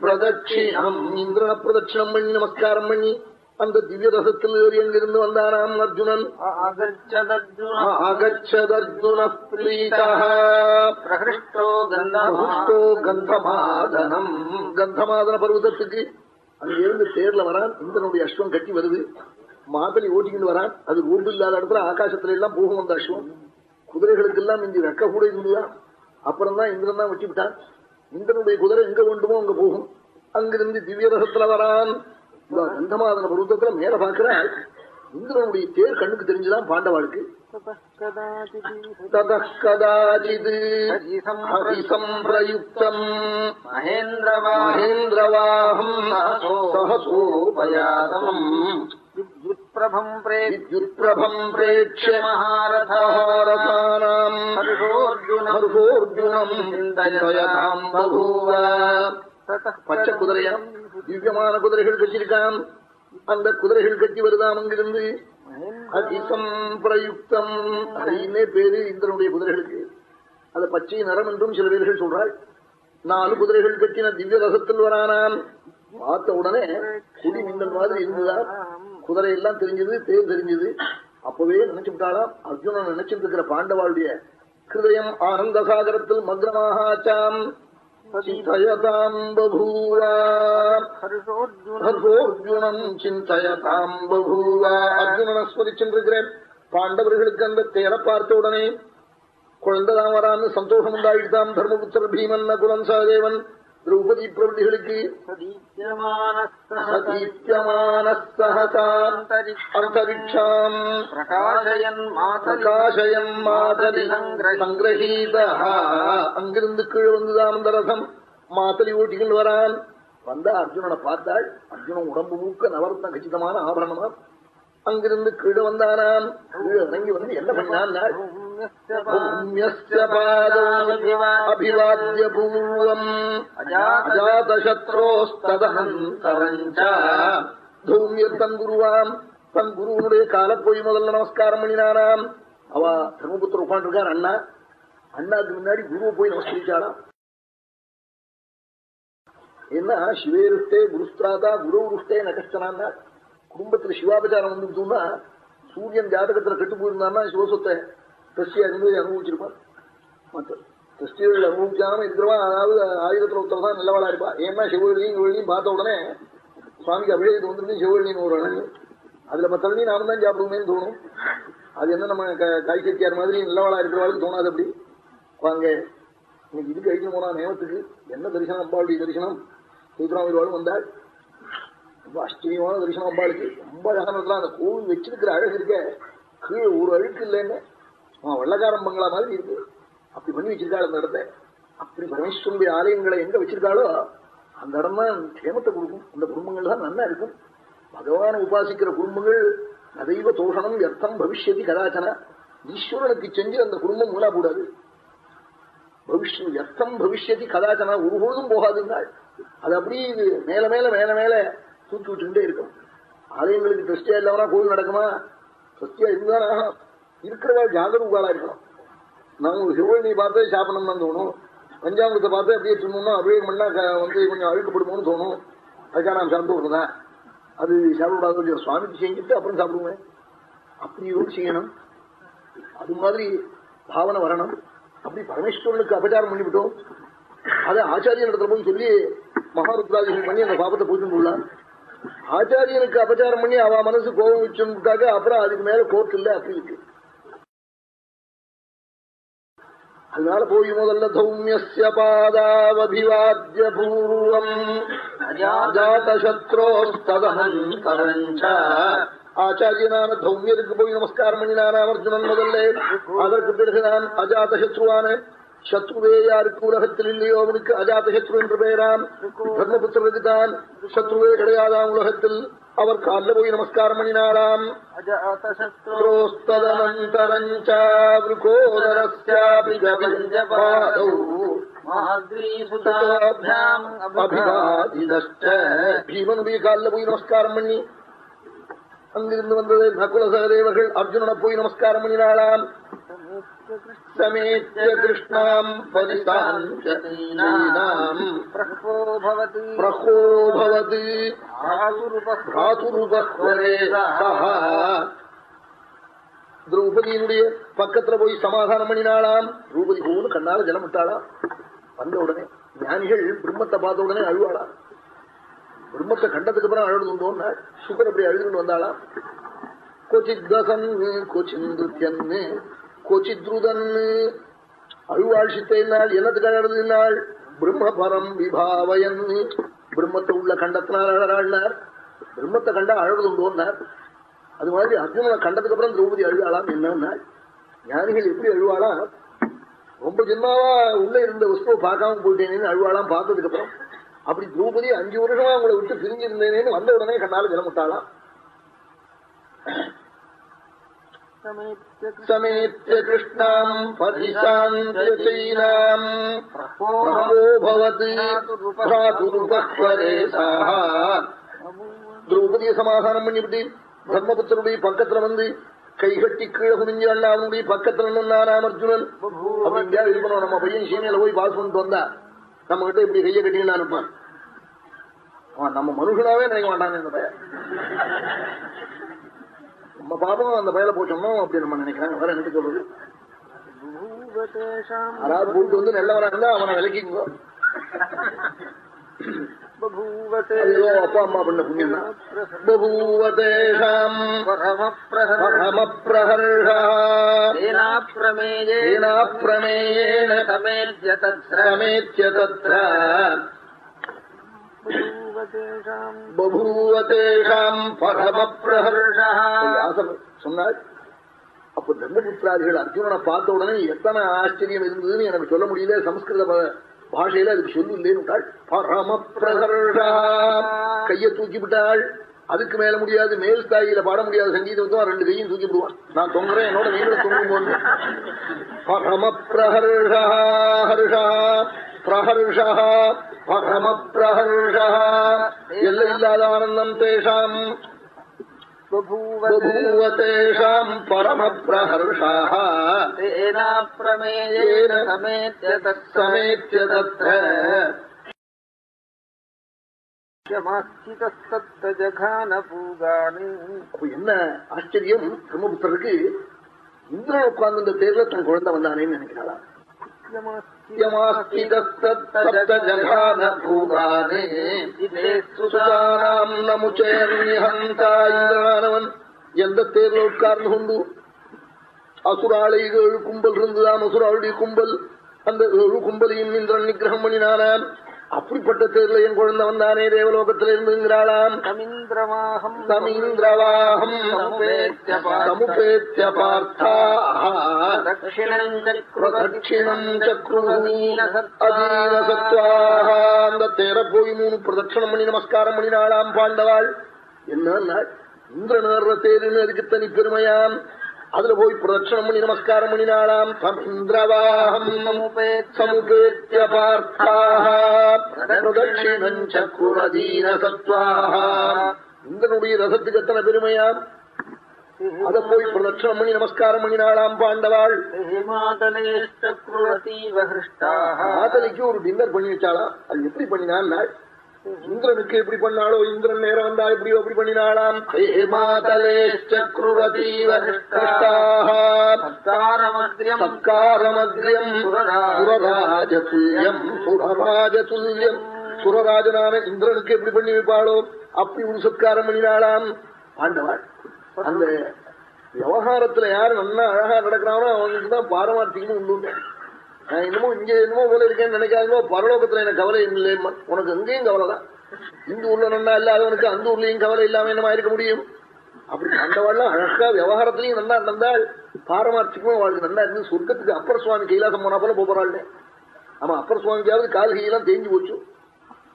பிரதட்சிணம் இந்திரன பிரதட்சிணம் பண்ணி நமஸ்காரம் பண்ணி அந்த திவ்ய ரசத்தில் ஏறி அங்கிருந்து வந்தானாம் அர்ஜுனன்? அகச்சதர்ஜுனோ கந்தமாதனம். கந்தமாதன பர்வதத்துக்கு அங்கிருந்து தேர்ல வரான் இந்திரனுடைய அஸ்வம் கட்டி வருது. மாதலி ஓட்டிக்கிட்டு வரான். அது ரோடு இல்லாத இடத்துல ஆகாசத்துல எல்லாம் போகும் அந்த அஸ்வம். குதிரைகளுக்கு எல்லாம் இங்கு ரெக்க கூட இருந்துதான் அப்புறம் தான் இந்திரன் தான் வச்சு விட்டான். இந்திரனுடைய குதிரை எங்க வேண்டுமோ அங்க போகும். அங்கிருந்து திவ்ய ரசத்துல வரான். கந்தமாதன பருவத்துல மேல பாக்குறாள் இந்திரனுடைய தேர் கண்ணுக்கு தெரிஞ்சுதான் பாண்டவாளுக்கு ஹரிசம்பிரயுக்தம் மகேந்திரவாகம் சகசோபயாதம் வித்யுத்பிரபம் பிரேட்சிய மகாரதாம் ஹர்ஷோர்ஜுனம் பகூவ பச்சை குதிரையம் திவ்யமான குதிரைகள் கட்டிருக்கான் அந்த குதிரைகள் கட்டி வருதாம் அங்கிருந்து. அதிசம் பிரயுக்தம். அப்படின்னே பேரு இந்திரனுடைய குதிரைகளுக்கு. அத பச்சை நரம் என்றும் சில பேர்கள் சொல்றாள். நாலு குதிரைகள் கட்டின திவ்ய ரசத்தில் வரானாம். பார்த்த உடனே குடி மின்னல் மாதிரி இருந்ததா? குதிரை எல்லாம் தெரிஞ்சது தேர் தெரிஞ்சது. அப்பவே நினைச்சு விட்டாலாம் அர்ஜுனன் நினைச்சிட்டு இருக்கிற பாண்டவாளுடைய ஹிருதயம் ஆனந்த சாகரத்தில் மக்னமாகாச்சாம் சிந்தயதாம் பபூவா ஹர்ஷோர்ஜுனம் சிந்தயதாம் பபூவா அர்ஜுனனை ஸ்மரிச்சென்றிருக்கிறேன் பாண்டவர்களுக்கு அந்த தேரை பார்த்த உடனே குழந்தைதான் வரான்னு சந்தோஷம் உண்டாயிட்டான் தர்மபுத்திர பீமன் நகுலன் சகதேவன். திரௌபதி பிரபதிகளுக்கு அந்தரிக்ஷாம் பிரகாசயன் மாதலி சங்கிரகீத அங்கிருந்து கீழே வந்துதான் அந்த ரசம் மாத்தலி ஓட்டிகள் வரான் வந்தா அர்ஜுனனை பார்த்தாள் அர்ஜுனன் உடம்பு மூக்க நவரத்ன கச்சிதமான ஆபரணமா அங்கிருந்து கீழே வந்தானாம் கீழே இறங்கி வந்து என்ன பண்ணான் அபிவாத்திய பூர்வம் அஜாதசத்ரோஸ்ததனந்தரஞ்ச தூமியர் தன் குருவாம் தன் குருவனுடைய கால போய் முதல்ல நமஸ்காரம் பண்ணினானாம் அவ தர்மபுத்திர உட்காந்துருக்கார் அண்ணா அண்ணாக்கு முன்னாடி குருவை போய் நமஸ்கரிச்சாளாம் என்ன சிவேருஷ்டே குருஸ்திராதா குரு ருஷ்டே நகஸ்தனான்னா குடும்பத்துல சிவாபச்சாரம் வந்துட்டோம்னா சூரியன் ஜாதகத்துல கெட்டு போயிருந்தான்னா சிவசத்தை? திருஷ்டி இருந்து அனுபவிச்சிருப்பான் மற்ற கிறிஸ்டியர்கள் அனுபவிக்காம இருக்கிறவா அதாவது ஆயுதத்துல ஒருத்தர் தான் நல்லவளா இருப்பா ஏன்னா சிவகழியும் இவழியும் பார்த்த உடனே சுவாமிக்கு அபிஷேகத்துக்கு வந்துருந்து சிவகழின்னு ஒரு அணங்கு அதுல மத்தவனையும் நாம தான் சாப்பிடுவோமேன்னு தோணும் அது என்ன நம்ம காய் கட்டியார் மாதிரி நல்லவாளா இருக்கிறவாளுக்கு தோணாது அப்படி வாங்க இன்னைக்கு இதுக்கு அழிச்சு போனா நேமத்துக்கு என்ன தரிசனம் அம்பாளுடைய தரிசனம் சூத்ராமிர்வாளும் வந்தாள் ரொம்ப ஆச்சரியமான தரிசனம் அம்பாளுக்கு ரொம்ப அழகான அந்த கோவில் வச்சிருக்கிற அழகு இருக்க கீழே ஒரு அழுக்கு இல்லைன்னு அவன் வெள்ளக்காரம் பங்களா மாதிரி இருக்கு அப்படி பண்ணி வச்சிருக்காள் அந்த இடத்த. அப்படி பரமேஸ்வரனுடைய ஆலயங்களை எங்க வச்சிருக்காளோ அந்த இடம் தான் கேமத்தை கொடுக்கும். அந்த குடும்பங்கள் தான் நல்லா இருக்கும். பகவான உபாசிக்கிற குடும்பங்கள் அதைவ தோஷணம் வியர்த்தம் பவிஷ்யதி கதாச்சன. ஈஸ்வரனுக்கு செஞ்சு அந்த குடும்பம் மூலா கூடாது பவிஷ்யம் வியர்த்தம் பவிஷ்யதி கதாச்சனா ஒருபொழுதும் போகாதுங்கள் அது அப்படி மேல மேல மேல மேல தூக்கி விட்டுட்டே இருக்கும். ஆலயங்களுக்கு திருஷ்டியா இல்லாமனா கோவில் நடக்குமா? திருஷ்டியா இருந்தாலும் இருக்கிறவா ஜாகரூகாலா இருக்கணும் நாங்கள் ஒரு பார்த்து சாப்பிடணும்னு தோணும். பஞ்சாமிரத்தை பார்த்து அப்படியே தின்னோம்னா அப்படியே மண்ணா வந்து கொஞ்சம் அழுக்கப்படுமோன்னு தோணும். அதுக்காக நான் சாப்பிட்டு அது சாப்பிடக்கூடாது சுவாமிக்கு செஞ்சுட்டு அப்புறம் சாப்பிடுவேன் அப்படியும் செய்யணும். அது மாதிரி பாவனை வரணும். அப்படி பரமேஸ்வரனுக்கு அபச்சாரம் பண்ணிவிட்டோம். அதை ஆச்சாரியன் இடத்துல போய் சொல்லி மகாருத்ராஜன் பண்ணி அந்த பாபத்தை போச்சுள்ளான் ஆச்சாரியனுக்கு அபச்சாரம் பண்ணி அவ மனசு கோபம் வச்சுட்டாக்க அப்புறம் அதுக்கு மேல கோர்ட் இல்லை அப்படி இருக்கு. அதனால போய் முதல்ல சௌமியசிய பாதாவபிவாத்திய பூர்வம் ஆச்சாரியனான தௌமியருக்கு போய் நமஸ்காரம் பண்ணினான அர்ஜுனன் முதல்ல அதற்கு பிறகு நான் அஜாத சத்ருவான சத்ருவே யாருக்கு உலகத்தில் இல்லையோ அவனுக்கு அஜாத சத்ரு என்று பெயராம் தர்மபுத்திரருக்கு தான் சத்ருவே கிடையாதாம் உலகத்தில் அவர் காலில் போய் நமஸ்காரம் பண்ணினாராம் பீமனுடைய காலில் போய் நமஸ்காரம் பண்ணி அங்கிருந்து வந்தது நகுல சகதேவர்கள் அர்ஜுனனை போய் நமஸ்காரம் பண்ணினாளாம் சமேத்ய கிருஷ்ணாம் பரிசாந்தீனாம் பிரகோபவது திரௌபதியினுடைய பக்கத்துல போய் சமாதானம் பண்ணினாளாம் திரௌபதி போன்னு கண்ணால ஜலம் விட்டாளாம் வந்த உடனே ஞானிகள் பிரம்மத்தை பார்த்த உடனே அழுவாளாம் பிரம்மத்தை கண்டதுக்கு அப்புறம் அழுதுண்டோன்னா சுகர் அப்படி அழுதுன்னு வந்தாளாம் கொச்சித் தசன்னு கொச்சிந்துத்தியன்னு கொச்சித்ருதன்னு அழுவாள் சித்தையினால் என்னத்துக்காக அழுதினாள் பிரம்மபரம் விபாவயன். பிரம்மத்தை உள்ள கண்டத்தினால் அழறாள்னார். பிரம்மத்தை கண்டா அழுதுண்டோன்னார் அது மாதிரி அர்ஜுனனை கண்டதுக்கு அப்புறம் திரௌபதி அழுவாளாம் என்னன்னா ஞானிகள் எப்படி அழுவாளா ரொம்ப ஜென்மாவா உள்ள இருந்த வஸ்துவை பார்க்காம போயிட்டேனேன்னு அழுவாளாம் பார்த்ததுக்கு அப்புறம் அப்படி திரௌபதி அஞ்சு வருஷமா அவங்களை விட்டு பிரிஞ்சிருந்தேனேன்னு வந்த உடனே கண்ணால ஜலமுட்டாளாம் சமேத்ய கிருஷ்ணாம் பதிசாந்தீனாம் திரௌபதியை சமாதானம் பண்ணிவிட்டு தர்மபுத்தருடைய பக்கத்துல வந்து கைகட்டி கீழே குனிஞ்சு அண்ணா அவனுடைய பக்கத்துல நின்னாராம் அர்ஜுனன். அப்படி எங்கேயாவது இருக்கணும் நம்ம பையன் சீமையில போய் பாஸ் பண்ணிட்டு வந்தா நம்ம கிட்ட இப்படி கையை கட்டினா இருப்பான். நம்ம மனுஷனாவே நினைக்க இந்த பையன். நம்ம பாப்போம் அந்த பயல போச்சோம்னா அப்படி நம்ம நினைக்கிறாங்க வேற என்ன சொல்றது? யாராவது போட்டு வந்து நல்லவனா இருந்தா அவனை விலக்கிங்கோ அப்பா அம்மா பண்ண புண்ணியம் பிரமேயேன சமேத்ய தத்ர சொன்னாள் அப்ப தர்மபுத்திராதிகள் அர்ஜுனனை பார்த்த உடனே எத்தனை ஆச்சரியம் இருந்ததுன்னு எனக்கு சொல்ல முடியல சம்ஸ்கிருத பாஷையில அதுக்கு சொல்லு இல்லைன்னு பரமப்பிரகர்ஷா கைய தூக்கி விட்டாள். அதுக்கு மேல முடியாது மேல் ஸ்தாயில பாட முடியாத சங்கீதத்தும் ரெண்டு கையும் தூக்கி விடுவான். நான் தொங்குறேன் என்னோட நீங்களும் தொங்கும் போது பரமப்பிரஹர்ஷா ஹர்ஷா. பிரஹர்ஷா பரம பிரஹர்ஷா எல்லை இல்லாத ஆனந்தம் தேஷாம் பூவத்தேஷாம் பரம என்ன ஆச்சரியம்? பிரம்மபுத்தருக்கு இந்திரன் உட்கார்ந்து பேர்ல தன் குழந்தை வந்தானேன்னு நினைக்கிறாளா சுதானாம் நமுச்சேர்ஹந்தா இந்திரானவன் எந்த தேர்ல உட்கார்ந்து கொண்டு அசுராளை ஏழு கும்பல் இருந்துதான் அசுராளுடைய கும்பல் அந்த ஏழு கும்பலையும் இந்திரன் நிகிரகம் பண்ணினானாம். அப்படிப்பட்ட தேர்ல என் குழந்தை வந்தானே தேவலோகத்துல இருந்துங்கிறாளாம் தமிந்திரமாகம் தமிந்திரவாகம் சமுபேத்திய சத்வாக அந்த தேர போய் மூணு பிரதட்சணம் பண்ணி நமஸ்காரம் பண்ணினாளாம் பாண்டவாள் என்ன இந்திரநேர்ற தேருன்னு அதுக்கு தனி பெருமையாம் அதுல போய் பிரதட்சணம் பண்ணி நமஸ்காரம் பண்ணினாளாம் தமிந்திரவாகம் சமுபேத்திய சத்வாக இந்திரனுடைய ரசத்துக்கு எத்தனை பெருமையாம் அத போய் பிரதட்சணம் பண்ணி நமஸ்காரம் பண்ணினாளாம் பாண்டவாள் மாதலிக்கு ஒரு டின்னர் பண்ணி வச்சாளாம் அது எப்படி பண்ணினாள் இந்திரனுக்கு எப்படி பண்ணாளோ இந்திரன் நேரம் வந்தா எப்படியோ அப்படி பண்ணினாளாம். சுரராஜனான இந்திரனுக்கு எப்படி பண்ணி வைப்பாளோ அப்படி ஒரு சத்காரம் பண்ணினாளாம். பாண்டவாள் அந்த விவகாரத்துல யாரு நல்லா அழகா நடக்கிறானோ அவனுக்கு தான் உண்டு. நான் என்னமோ இங்க என்னமோ போல இருக்கேன்னு நினைக்காதோ பரலோகத்துல எனக்கு கவலை இல்லை உனக்கு எங்கேயும் கவலை தான். இந்த ஊர்ல நன்னா இல்லாதவனுக்கு அந்த ஊர்லயும் கவலை இல்லாம என்னமா இருக்க முடியும்? அப்படி அந்தவாள்லாம் அழகா விவகாரத்திலையும் நல்லா நடந்தாள் பாரமார்த்திகமும் அவளுக்கு நல்லா இருந்து சொர்க்கத்துக்கு அப்பர் சுவாமி கைலாசம் போனா போல போறாள் ஆமா அப்பர் சுவாமிக்காவது கால் கையெல்லாம் தேஞ்சு போச்சு.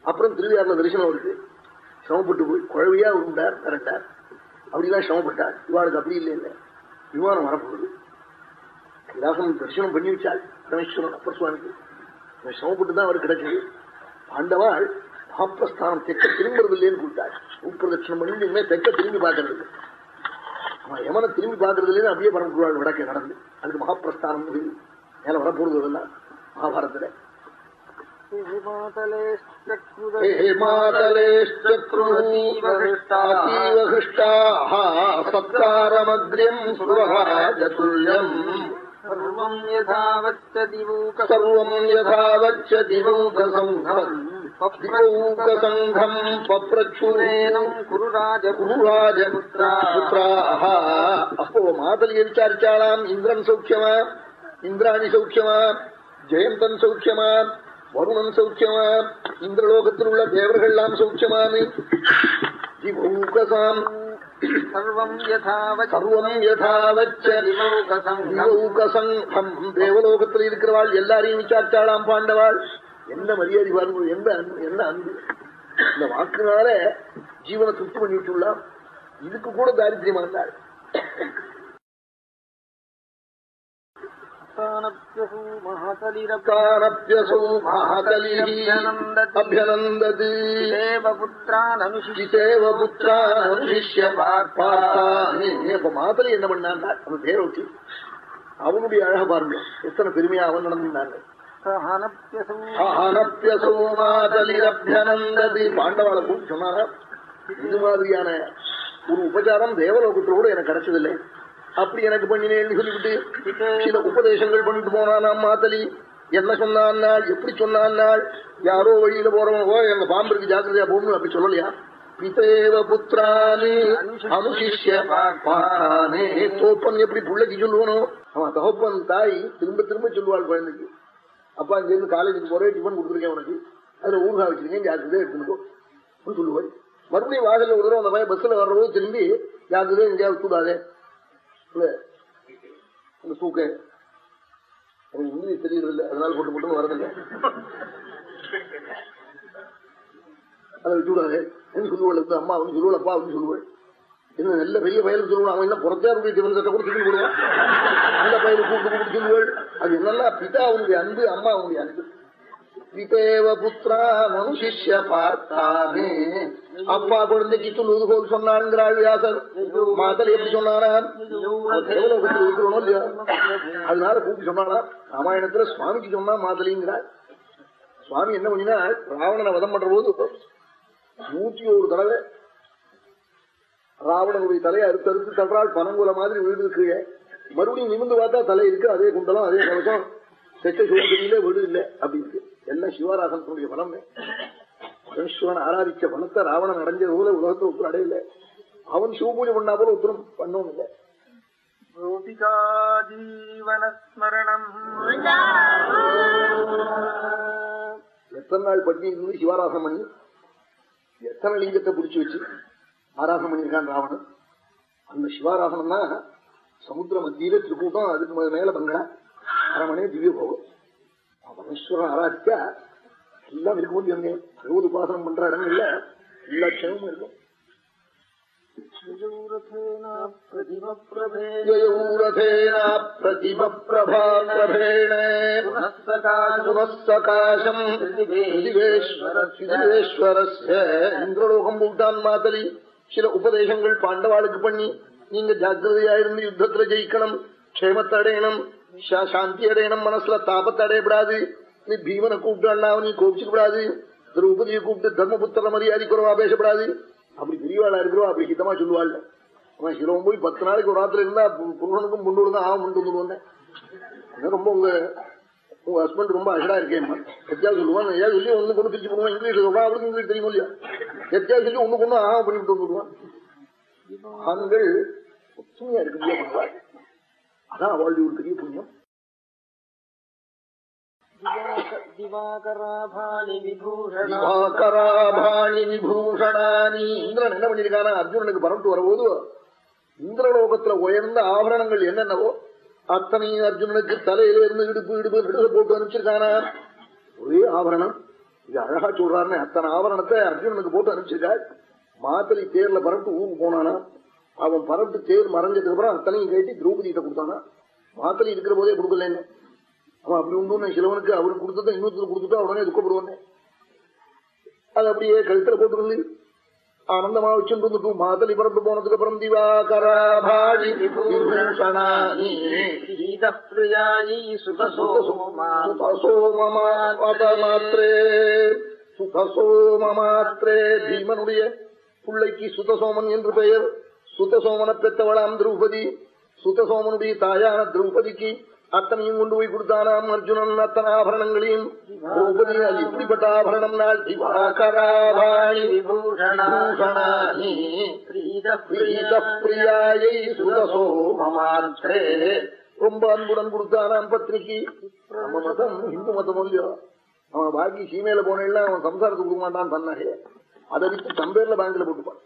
அப்புறம் திருவிழாவில் தரிசனம் அவருக்கு சிரமப்பட்டு போய் குழவையா உண்டார் கரெக்டார் அப்படிலாம் சிரமப்பட்டார். இவாளுக்கு அப்படி இல்லை இல்லை விமானம் வரப்போகுது. கைலாசம் தரிசனம் பண்ணி வச்சாள். பரமேஸ்வரன் அப்பர் சுவாமிக்கு சிரமப்பட்டு தான் அவர் கிடைச்சது. பாண்டவாள் மகாபிரஸ்தானம் தெக்க திரும்புறது இல்லைன்னு கூட்டாள் உப்பிரதட்சணம் பண்ணி இனிமே தெக்க திரும்பி பார்க்கறது. அவன் யமனை திரும்பி பார்க்கறது இல்லைன்னு அப்படியே பரமக்குருவாள் வடக்கே நடந்து அதுக்கு மகாபிரஸ்தானம் மேல வரப்போறது அதெல்லாம் மகாபாரத்துல சத்காரமக்ரியம் சுரராஜதுல்யம் सर्वं यथावच्च சர்வம் யதாவச்ச திவௌகசங்கம் திவௌகசங்கம் பப்ரச்சூரேனம் குரு ராஜ குருராஜபுத்திராக அப்போ மாதலியை விசாரிச்சாளாம் இந்திரன் சௌக்கியமா இந்திராணி சௌக்கியமா ஜெயந்தன் சௌக்கியமா வருணன் சௌக்கியமா இந்திரலோகத்தில் உள்ள தேவர்கள் எல்லாம் சௌக்கியமானு தேவலோகத்தில் இருக்கிறவாள் எல்லாரையும் விசாரிச்சாளாம் பாண்டவாள். எந்த மரியாதை பாருங்க எந்த என்ன அன்பு. இந்த வாக்குனால ஜீவனை திருப்தி பண்ணிவிட்டுள்ளான் இதுக்கு கூட தாரித்திரியமா இருந்தாள் மாதலி என்ன பண்ணான் அந்த பேரை வச்சு அவனுடைய அழக பாருங்க. எத்தனை பெருமையா அவன் மாதலிரபியனந்தது. பாண்டவாளை கூப்பிட்டு சொன்னாரா? இது மாதிரியான ஒரு உபச்சாரம் தேவலோகத்துல கூட எனக்கு கிடைச்சதில்லை. அப்படி எனக்கு பண்ணினேன்னு சொல்லிவிட்டு சில உபதேசங்கள் பண்ணிட்டு போனானாம் மாதலி. என்ன சொன்னான் எப்படி சொன்னான் யாரோ வழியில போறவங்க போய் எங்க பாம்பு ஜாக்கிரதையா போகணும். அப்படி சொல்லலையா? பிதேவ புத்திரானே அனுசிஷ்ய பாட்டானே தோப்பன் எப்படி பிள்ளைக்கு சொல்லணும் அவன் தகப்பன் தாய் திரும்ப திரும்ப சொல்லுவாள் குழந்தைக்கு. அப்பா இங்க இருந்து காலேஜுக்கு போறேன் டிஃபன் கொடுத்துருக்கேன் உனக்கு. அதுல ஊர்கா வச்சிருக்கேன் ஜாக்கிரதையா எடுத்துக்கோ சொல்லுவாள். மறுபடியும் வாசல்ல ஒரு தடவை அந்த பையன் பஸ்ல வர்றபோது திரும்பி ஜாக்கிரதையா எங்கேயாவது கூடாதே இல்ல. இந்த தூக்க. எனக்கு இங்கிலீஷ் தெரியறதில்லை. அதனால போட்டு மட்டும் வரதில்லை. அதை விட்டுவிடாது என்ன சொல்லுவாள் அம்மா அப்படின்னு சொல்லுவாள் அப்பா அப்படின்னு சொல்லுவாள். என்ன நல்ல பெரிய பயலுக்கு அவன் என்ன புறத்தாருடைய திவன் சட்டை கூட சொல்லி போடுவான். நல்ல பயலுக்கு கூப்பிட்டு கூப்பிட்டு சொல்லுவாள். அது என்னெல்லாம் பிதா அவனுடைய அன்பு அம்மா அவனுடைய அன்பு. பிதேவ புத்திரா மனுஷிஷ்ய பார்த்தானே அப்பா குழந்தைக்கு சொல்லுவது போல் சொன்னான்கிறாள் வியாசர். மாதல் எப்படி சொன்னானா இருக்கிறோம் இல்லையா? அதனால கூப்பிட்டு சொன்னானா ராமாயணத்துல சுவாமிக்கு சொன்னா மாதலிங்கிறாள் சுவாமி என்ன பண்ணினா ராவணனை வதம் பண்ற போது நூத்தி ஒரு தடவை ராவணனுடைய தலையை அறுத்து அறுத்து தள்ளால் பனங்குல மாதிரி விழுது கீழே மறுபடியும் நிமிந்து பார்த்தா தலை இருக்கு. அதே குண்டலம் அதே கலசம் செச்ச சோதரியில வீடு இல்லை அப்படி இருக்கு. எல்லாம் சிவராசனுடைய பலம். பரமேஸ்வரன் ஆராதிச்ச பணத்தை ராவணன் அடைஞ்சது போல உலகத்தை ஒப்புற அடையல. அவன் சிவபூஜை பண்ணா போல உத்தரம் பண்ணவும் இல்லை. எத்தனை நாள் பண்ணி இருந்து சிவாராசனம் பண்ணி? எத்தனை லிங்கத்தை பிடிச்சு வச்சு ஆராசனம் பண்ணியிருக்கான் ராவணன்? அந்த சிவாராசனம் தான் சமுத்திர மத்தியில திருக்கூட்டம் அதுக்கு மேல பங்களா அரமனை திவ்ய பவம் பரமேஸ்வரன் ஆராதிக்க எல்லாம் இருக்க முடியும் பகவத் உபாசனம் பண்ற இடங்கள்ல எல்லா க்ஷேமமும் இருக்கும். இந்திரலோகம் பூட்டான் மாதலி. சில உபதேசங்கள் பாண்டவாளுக்கு பண்ணி நீங்க ஜாக்கிரதையா இருந்து யுத்தத்துல ஜெயிக்கணும். க்ஷேமத்தை அடையணும் சாந்தி அடையணும் மனசுல. தாபத்தை அடையப்படாது நீ பீமனை கூப்பிட்டா நீ கோபிச்சுக்கூடாது திரௌபதியை கூப்பிட்டு தர்மபுத்திர மரியாதை குறவா பேசப்படாது. அப்படி பெரியவாளா இருக்கிறோம் அப்படி ஹிதமா சொல்லுவாள். ஆனா ஹிரோம் போய் பத்து நாளைக்கு ஒரு ராத்திரி இருந்தா புருஷனுக்கும் புண்டு தான் ஆகும் முண்டு ரொம்ப உங்க உங்க ஹஸ்பண்ட் ரொம்ப அழகா இருக்கேன் எத்தியா சொல்லுவான். ஏன் சொல்லி ஒண்ணு கொண்டு பிரிச்சு போடுவான். இங்கிலீஷ்ல சொல்றான். அவருக்கு இங்கிலீஷ் தெரியும் இல்லையா? எத்தியா சொல்லி ஒண்ணு கொண்டு ஆக பண்ணிவிட்டு வந்துடுவான். ஆண்கள் ஒற்றுமையா இருக்கு அதான் அவளுடைய ஒரு பெரிய புண்ணியம். இந்திரன் என்ன பண்ணிருக்கானா அர்ஜுனனுக்கு பரப்பிட்டு வரும்போது இந்திரலோகத்துல உயர்ந்த ஆபரணங்கள் என்னென்னவோ அத்தனையும் அர்ஜுனனுக்கு தலையில இருந்து இடுப்பு இடுப்பு நடுல போட்டு அனுப்பிச்சிருக்கானா? ஒரே ஆபரணம். இது அழகா சொல்றாருன்னு அத்தனை ஆபரணத்தை அர்ஜுனனுக்கு போட்டு அனுப்பிச்சிருக்காள் மாத்தளி தேர்ல பரப்பிட்டு ஊருக்கு போனானா? அவன் பரப்பிட்டு தேர் மறைஞ்சதுக்கு அப்புறம் அத்தனையும் கேட்டு திரௌபதிகிட்ட கொடுத்தானா? மாத்தளி இருக்கிற போதே கொடுக்கலன்னு. அவன் அப்படி உண்டு சிலவனுக்கு அவனுக்கு கொடுத்ததை இன்னொருத்தர் கொடுத்துட்டா உடனே துக்கப்படுவானே. அது அப்படியே கழுத்துல போட்டுருந்து ஆனந்தமா வச்சுட்டு மாதலி பறந்து போனதுக்கு அப்புறம் திவாகரே பீமனுடைய பிள்ளைக்கு சுதசோமன் என்று பெயர். சுதசோமன பெத்தவளாம் திரௌபதி. சுதசோமனுடைய தாயான திரௌபதிக்கு அத்தனையும் கொண்டு போய் கொடுத்தானாம் அர்ஜுனன் அத்தனை ஆபரணங்களையும். இப்படிப்பட்ட ஆபரணம் நாள் பிரியாயை சுதசோமமாத்திரே ரொம்ப அன்புடன் கொடுத்தானாம் பத்னிக்கு நம்ம மதம் இந்து மதம் இல்லையோ? அவன் பாக்கி சீமையில போனேன்னா அவன் சம்சாரத்துக்கு கொடுக்க மாட்டான் தன்னாகே. அதை விட்டு தம்பேர்ல பேங்க்ல போட்டுப்பான்.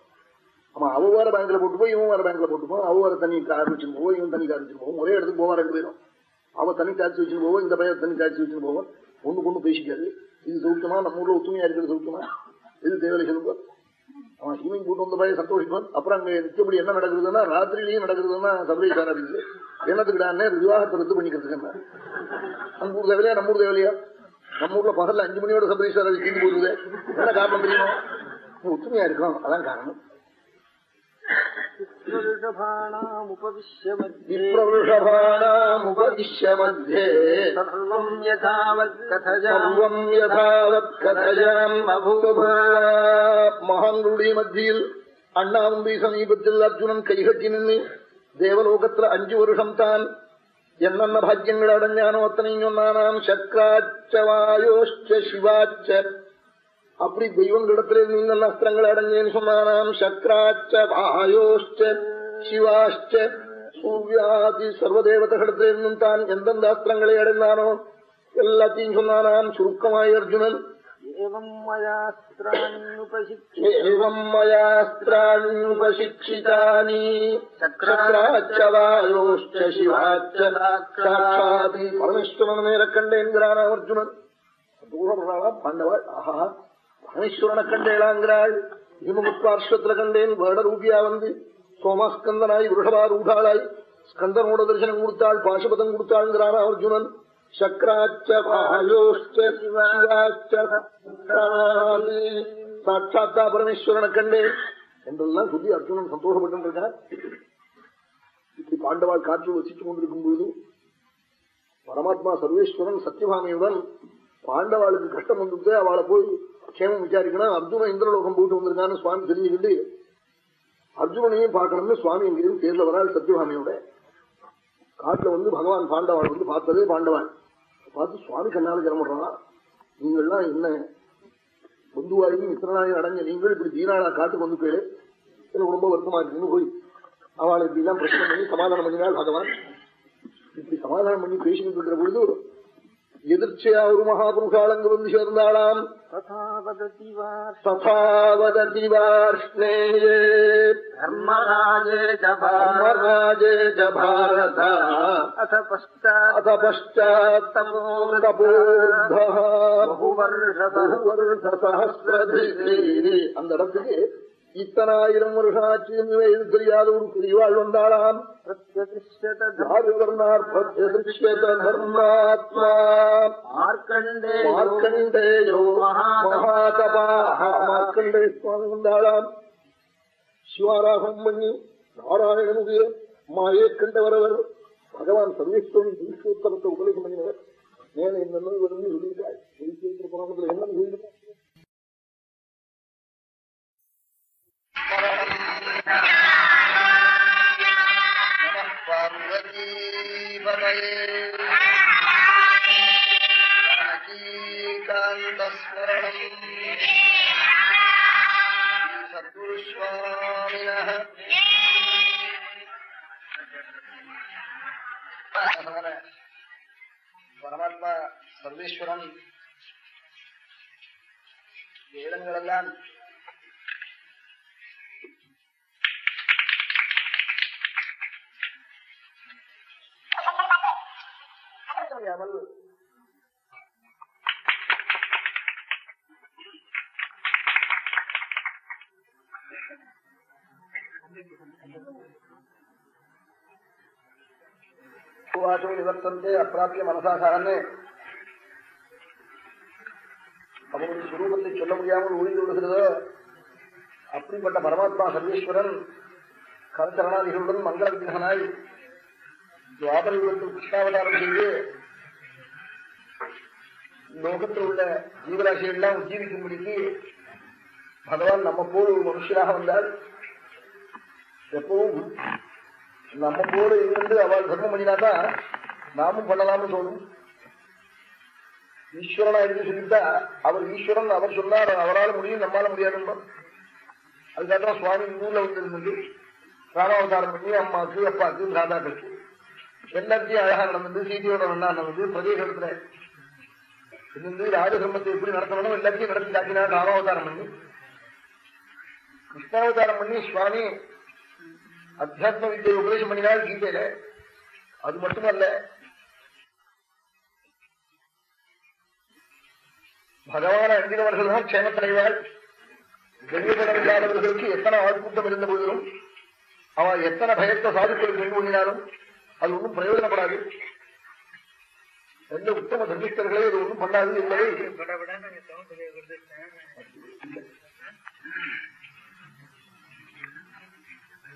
அவன் அவ வேற பேங்க்ல போட்டு போய் இவன் வேற பேங்க்ல போட்டுப்பான். அவ வேற தனி கார் போவோம் இவன் தனி கார் போவோம் ஒரே இடத்துக்கு போவான் ரெண்டு பேரும். அவன் தனி டாக்ஸி வச்சுன்னு போவோம் இந்த பையன் தனி டாக்ஸி வச்சுன்னு போவோம் ஒண்ணு கொண்டு பேசிக்காது. இது சௌக்கியமா நம்ம ஊர்ல ஒத்துமையா இருக்கிறது சௌக்கியமா இது தேவையில்லை சொல்லுங்க. அவன் ஸ்விமிங் பூட் வந்த பையன் சந்தோஷிப்பான். அப்புறம் அங்க நிச்சயப்படி என்ன நடக்குதுன்னா ராத்திரிலையும் நடக்குதுன்னா சபரீஷ் ஆரம்பிச்சு என்னத்துக்கிட்டானே விவாகத்தை ரத்து பண்ணிக்கிறதுக்கு என்ன? நம்ம ஊர் தேவையா நம்ம ஊர் தேவையா நம்ம ஊர்ல பகல்ல அஞ்சு மணியோட சபரீஷ் ஆரம்பிச்சு தீர்ந்து போடுது என்ன காரணம் தெரியுமா? ஒத்துமையா இருக்கும் அதான் காரணம். उपविश्य मध्ये सर्वम् यथावत् कथयाम् यथावत् कथयाम् മഹാന്കളുടെ മധ്യയിൽ അണ്ണാവുണ്ടി സമീപത്തിൽ അർജുനൻ കൈകട്ടി നിന്ന് ദേവലോകത്തിൽ അഞ്ചു വർഷം താൻ എന്നെന്ന ഭാഗ്യങ്ങൾ അടഞ്ഞാനോ അത്തനെയും ഒന്നാനാം ശക്രാച്ച വായോശ്ച ശിവാച്ച அப்படி தெய்வம் கிடப்பிலே நீந்தல் அஸ்திரங்கள் அடங்கேன்னு சொன்னானாம் சக்கராச்ச வாயோஷ்ட சிவாஷ்ட சூர்யாதி சர்வதேவதகளிடத்திலே இருந்தும் தான் எந்தெந்த அஸ்திரங்களை அடைந்தானோ எல்லாத்தையும் சொன்னானாம் சுருக்கமாய் அர்ஜுனன் ുപശിക്ഷിതാനി ചക്രാച്ചവായോശ്ച ശിവാച്ച സാക്ഷാതി പരമേശ്വരനെ കണ്ടേന്ദ്രാനാർജുനൻ ദൂരമുള്ള പാണ്ഡവ ആഹാ நேர கண்டேளாங்கிறாள் ஹிமமுத்வார்ஷத்துல கண்டேன் வேடரூபியா வந்து சோமாஸ்கந்தனாய் விருஷபாரூடாளாய் ஸ்கந்தனோட தரிசனம் கொடுத்தாள் பாசுபதம் கொடுத்தாள்ங்கிறான் அர்ஜுனன். சாட்சாத்தா பரமேஸ்வரனை கண்டேன். என்றெல்லாம் சொல்லி அர்ஜுனன் சந்தோஷப்பட்டு இருக்கார் இப்படி பாண்டவாள் காற்று வசித்துக் கொண்டிருக்கும் பொழுது பரமாத்மா சர்வேஸ்வரன் சத்தியபாமியுடன் பாண்டவாளுக்கு கஷ்டம் வந்துட்டு அவளை போய் க்ஷேமம் விசாரிக்கணும். அர்ஜுன இந்திரலோகம் போயிட்டு வந்திருக்கான்னு சுவாமி தெரிஞ்சுக்கிட்டு அர்ஜுனனையும் பார்க்கணும்னு சுவாமி எங்கேயும் தேர்ல வராள் சத்யபாமியோட காட்டுல வந்து பகவான் பாண்டவன் வந்து பார்த்ததே பாண்டவான் பார்த்து சுவாமி கண்ணால ஜனமுடுறான் நீங்கள்லாம் என்ன பந்துவாயும் இத்தனாயும் அடைஞ்ச நீங்கள் இப்படி தீனாளா காட்டுக்கு வந்து கேளு எனக்கு ரொம்ப வருத்தமா இருக்குன்னு போய் அவளை இப்படி எல்லாம் பிரச்சனை பண்ணி சமாதானம் பண்ணினால் பகவான் இப்படி சமாதானம் பண்ணி பேசிக்கிட்டு இருக்கிற பொழுது எதிர்ச்சையா ஒரு மகாபுருஷால் அங்கு வந்து சேர்ந்தாளாம் அந்த இடத்துக்கு இத்தனாயிரம் வருஷம் ஆச்சு இது தெரியாத ஒரு பெரியவாள் வந்தாளாம். வந்தாளாம். சிவாராகம் பண்ணி நாராயணனுடைய மாயை கண்டவரவர் பகவான் சர்வேஸ்வரன் ஈஸ்வரத்தை உபதேசம் பண்ணினவர் ஏன் என்ன என்ன சொல்லிட்டாள் தீர்ஷோத்தர புராணத்துல என்ன பரமாத்மா சர்வேஸ்வரன் வேதங்களெல்லாம் அறியாமல் வாசோ நிவர்த்தந்தே அப்பிராபிய மனசாசாரன்னு அவனுடைய சுரூபத்தை சொல்ல முடியாமல் ஒழிந்து விடுகிறதோ அப்படிப்பட்ட பரமாத்மா சர்வேஸ்வரன் கரச்சரணாதிகளுடன் மங்கள விக்கிரகனாய் துவாபர யுகத்தில் கிருஷ்ணாவதாரம் செய்து லோகத்தில் உள்ள ஜீவராசி எல்லாம் ஜீவிக்கும்படிக்கு பகவான் நம்ம போல ஒரு மனுஷனாக வந்தால் எப்பவும் நம்ம போல இருந்து அவள் தர்மம் பண்ணினாதான் நாமும் பண்ணலாம்னு தோணும். ஈஸ்வரனா இருந்து சொல்லிட்டா அவர் ஈஸ்வரன் அவர் சொன்னார் அவரால் முடியும் நம்மால முடியாதுன்னு அதுக்காக சுவாமி ஊர்ல வந்து இருந்தது ராமாவதாரம் பண்ணி அம்மாவுக்கு அப்பாவுக்கு ராதாக்களுக்கு எல்லாத்தையும் அழகா நடந்தது சீதையோட நல்லா நடந்தது பிரதேசத்துல இருந்து ராஜதர்மத்தை எப்படி நடத்தணும் எல்லாத்தையும் நடத்தி காட்டினா ராமாவதாரம் பண்ணி கிருஷ்ணாவதாரம் பண்ணி சுவாமி அத்தியாத்ம வித்தியை உபதேசம் பண்ணினால் கீதையில அது மட்டுமல்ல பகவான அண்டினவர்கள் தான் கஷேமத்தடைவாள் கண்ணியப்படம் இல்லாதவர்களுக்கு எத்தனை ஆட்கூட்டம் இருந்த போதிலும் அவ எத்தனை பயத்தை சாதுக்களுக்கு கொண்டு பண்ணினாலும் அது ஒன்றும் பிரயோஜனப்படாது எந்த உத்தம சர்மிஸ்தர்களே இது ஒன்றும் பண்ணாது இல்லை.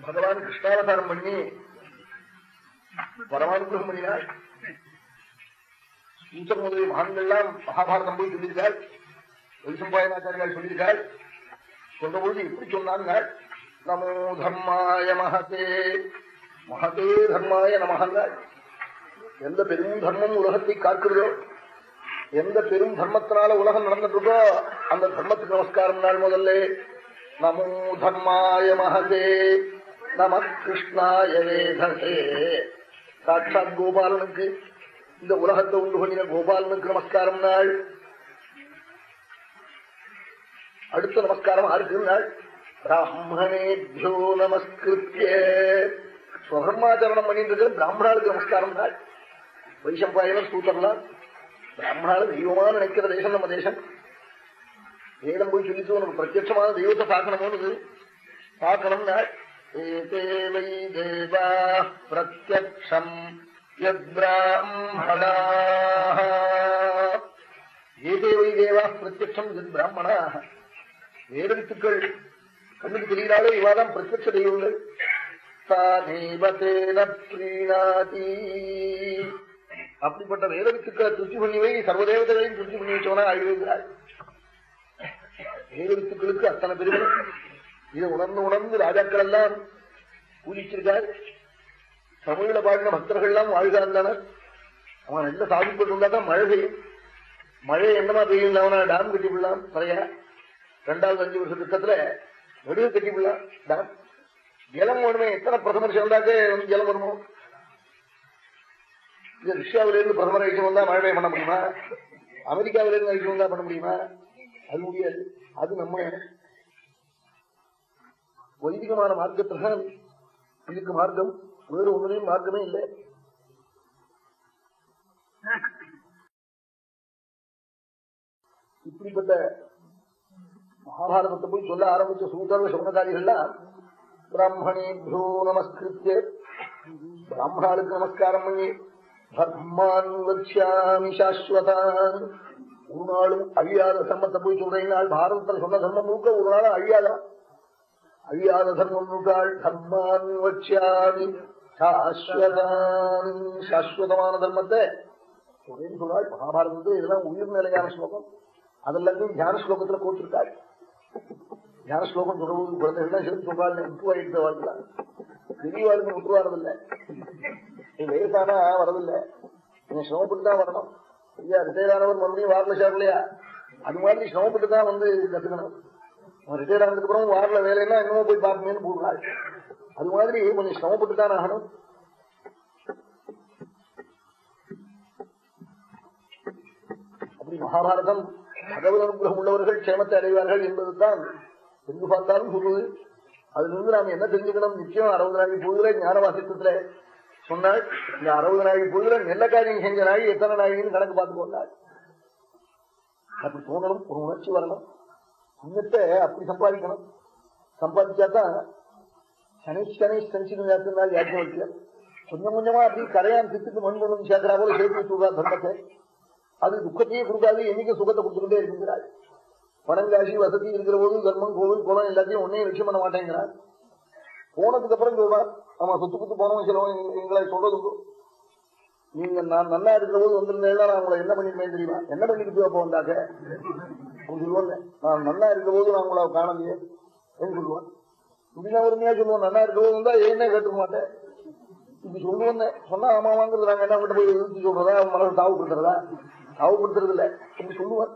பகவான் கிருஷ்ணாவதாரம் பண்ணி பரமானுகிரகம் பண்ணினார். சூச்சர் முதலிய மகான்கள்லாம் மகாபாரதம் போய் சொல்லியிருக்காள் வைசம்பாயனாச்சாரியால் சொல்லியிருக்காள் சொன்னபொழுது எப்படி சொன்னாங்க நமோ தர்மாய மகதே. மகதே தர்மாய நமகாள் எந்த பெரும் தர்மம் உலகத்தை காக்கிறதோ? எந்த பெரும் தர்மத்தினால உலகம் நடந்துட்டு இருக்கோ அந்த தர்மத்துக்கு நமஸ்காரம் நாள் முதல்ல. நமோ தர்மாய மகதே. நம கிருஷ்ணாய வேதே. சாட்சாத் கோபாலனுக்கு இந்த உலகத்தை உண்டு பண்ணின கோபாலனுக்கு நமஸ்காரம் நாள். அடுத்த நமஸ்காரம் ஆருக்கு நாள்? பிராமணேபியோ நமஸ்கிருத்திய சுகர்மாச்சரணம் பண்ணிட்டு இருக்கிற பிராமணாளுக்கு நமஸ்காரம் நாள். வைசம்பாயனர் சூத்தரலாம் பிராமணால தெய்வமா நினைக்கிற தேசம் நம்ம தேசம். வேதம் போய் சொல்லிட்டு நம்ம பிரத்யட்சமான தெய்வத்தை பார்க்கணும்னு பார்க்கணும் நாள் ஏதே தேவா பிரத்யக்ஷம் ஏதே வை தேவா பிரத்யக்ஷம் யத் பிராமணா வேதவித்துக்கள் கண்ணுக்கு தெரிகிறாளோ இவாதான் பிரத்யட்ச தெய்வங்கள். அப்படிப்பட்ட வேதவித்துக்களை திருப்தி பண்ணிவை சர்வதேவதைகளையும் திருப்தி பண்ணி வச்சவனா ஆகிவிடுகிறாள் வேதத்துக்களுக்கு அத்தனை பெருமை. இதை உணர்ந்து உணர்ந்து ராஜாக்கள் எல்லாம் பூஜிச்சிருக்கார். தமிழ்ல பாடின பக்தர்கள் எல்லாம் வாழ்கிறார் அவன் நல்ல சாதிப்பட்டு இருந்தா தான் மழை பெய்யும். மழை என்னமா பெய்யும் அவனா டேம் கட்டி விடலாம். பழைய ரெண்டாவது அஞ்சு வருஷ திட்டத்துல நடுவு கட்டி விடலாம். டேம் ஜலம் வேணுமே. எத்தனை பிரதமர் சேர்ந்தாக்கே வந்து ஜலம் வருமோ? இது ரஷ்யாவிலிருந்து பிரதமர் அழிச்சு தான் மழை பண்ண முடியுமா? அமெரிக்காவிலிருந்து இருந்து தான் பண்ண முடியுமா? அது முடியாது. அது நம்ம வைதிகமான மார்க்கத்தான் இதுக்கு மார்க்கம். வேறு ஒன்றுலையும் மார்க்கமே இல்லை. இப்படிப்பட்ட மகாபாரதத்தை போய் சொல்ல ஆரம்பிச்ச சூதர்வ சமணகாரிகள்லாம் பிராமணேபியோ நமஸ்கிருத்திய பிராமணாளுக்கு நமஸ்காரம் பண்ணி தர்மான் வச்சாமி சாஸ்வதான் ஒரு நாளும் அழியாத தர்மத்தை போய் சொல்றீங்க பாரதத்தில் சொன்ன தர்மம் முழுக்க ஒரு நாளும் அழியாதா? அழியாத தர்மம் முழுக்காள் தர்மான் வச்சாமி சாஸ்வதான் சாஸ்வதமான தர்மத்தை சொல்றேன்னு சொல்றாள் மகாபாரதத்து இதெல்லாம் உயிர் நிலையான ஸ்லோகம். அதெல்லாத்தையும் தியான ஸ்லோகத்துல கோத்திருக்காள் தியான ஸ்லோகம் சொல்றது குழந்தைகள் சேர்ந்து சொல்றாள் முற்றுவாயிட்டு வாழ்க்கலாம் பெரியவாளுக்கு முற்று வரதில்லை நீ வயசானா வரதில்லை. நீ சிரமப்பட்டு தான் வரணும். ஐயா ரிட்டையர் ஆனவர் மறுபடியும் வாரில் இல்லையா அது மாதிரி சிரமப்பட்டு தான் வந்து கத்துக்கணும். ரிட்டையர் ஆனதுக்கு அப்புறம் வாரில் வேலையெல்லாம் என்னமோ போய் பார்க்கணும்னு போடுறாள் அது மாதிரி கொஞ்சம் சிரமப்பட்டு தான் ஆகணும். அப்படி மகாபாரதம் பகவத் அனுகிரகம் உள்ளவர்கள் க்ஷேமத்தை அடைவார்கள் என்பதுதான் எங்கு பார்த்தாலும் சொல்லுது அதுல இருந்து நாம என்ன தெரிஞ்சுக்கணும்? நிச்சயம் அறுபது நாள் ஞான ஞானவாசித்தத்துல. சொன்னாள் இந்த அறுபது நாயகி பொழுதுல நல்ல காரியம் செஞ்ச நாள் எத்தனை நாயகின்னு கணக்கு பார்த்து அப்படி தோணணும் ஒரு உணர்ச்சி வரணும். புண்ணியத்தை அப்படி சம்பாதிக்கணும். சம்பாதிச்சாதான் சனேஷ் கணேஷ் சனிச்சு நாள் யாருக்கும் வைக்கல கொஞ்சம் கொஞ்சமா அப்படி கரையான் திட்டுக்கு மண் கொண்டு சேர்க்கிறா போல சேர்த்து வச்சுடுறா தர்மத்தை. அது துக்கத்தையே கொடுக்காது என்னைக்கு சுகத்தை கொடுத்துக்கிட்டே பணம் காசி வசதி இருக்கிற போது தர்மம் கோவில் குளம் எல்லாத்தையும் ஒன்னையும் லட்சியம் பண்ண மாட்டேங்கிறான் போனதுக்கு அப்புறம் சொல்றான் ஆமா சொத்து குத்து போனவங்க சிலவன் எங்களை சொல்றதுக்கு நீங்க நான் நல்லா இருக்கிற போது வந்திருந்தேன்னா நான் உங்களை என்ன பண்ணிருப்பேன் தெரியுமா? என்ன பண்ணிட்டு அப்போ வந்தாக்க? அவன் சொல்லுவாங்க. நான் நல்லா இருக்கிற போது நான் உங்களை காணலையே என்று சொல்லுவான் இப்படின்னா உரிமையா சொல்லுவோம் நல்லா இருக்கிற போது வந்தா ஏன்னே கேட்டுக்க மாட்டேன். இப்படி சொல்லுவேன் சொன்னா ஆமா வாங்குறது நாங்க என்ன கிட்ட போய் எதிர்த்து சொல்றதா? மனசு தாவுப்படுத்துறதா தாவுப்படுத்துறது இல்ல இப்படி சொல்லுவான்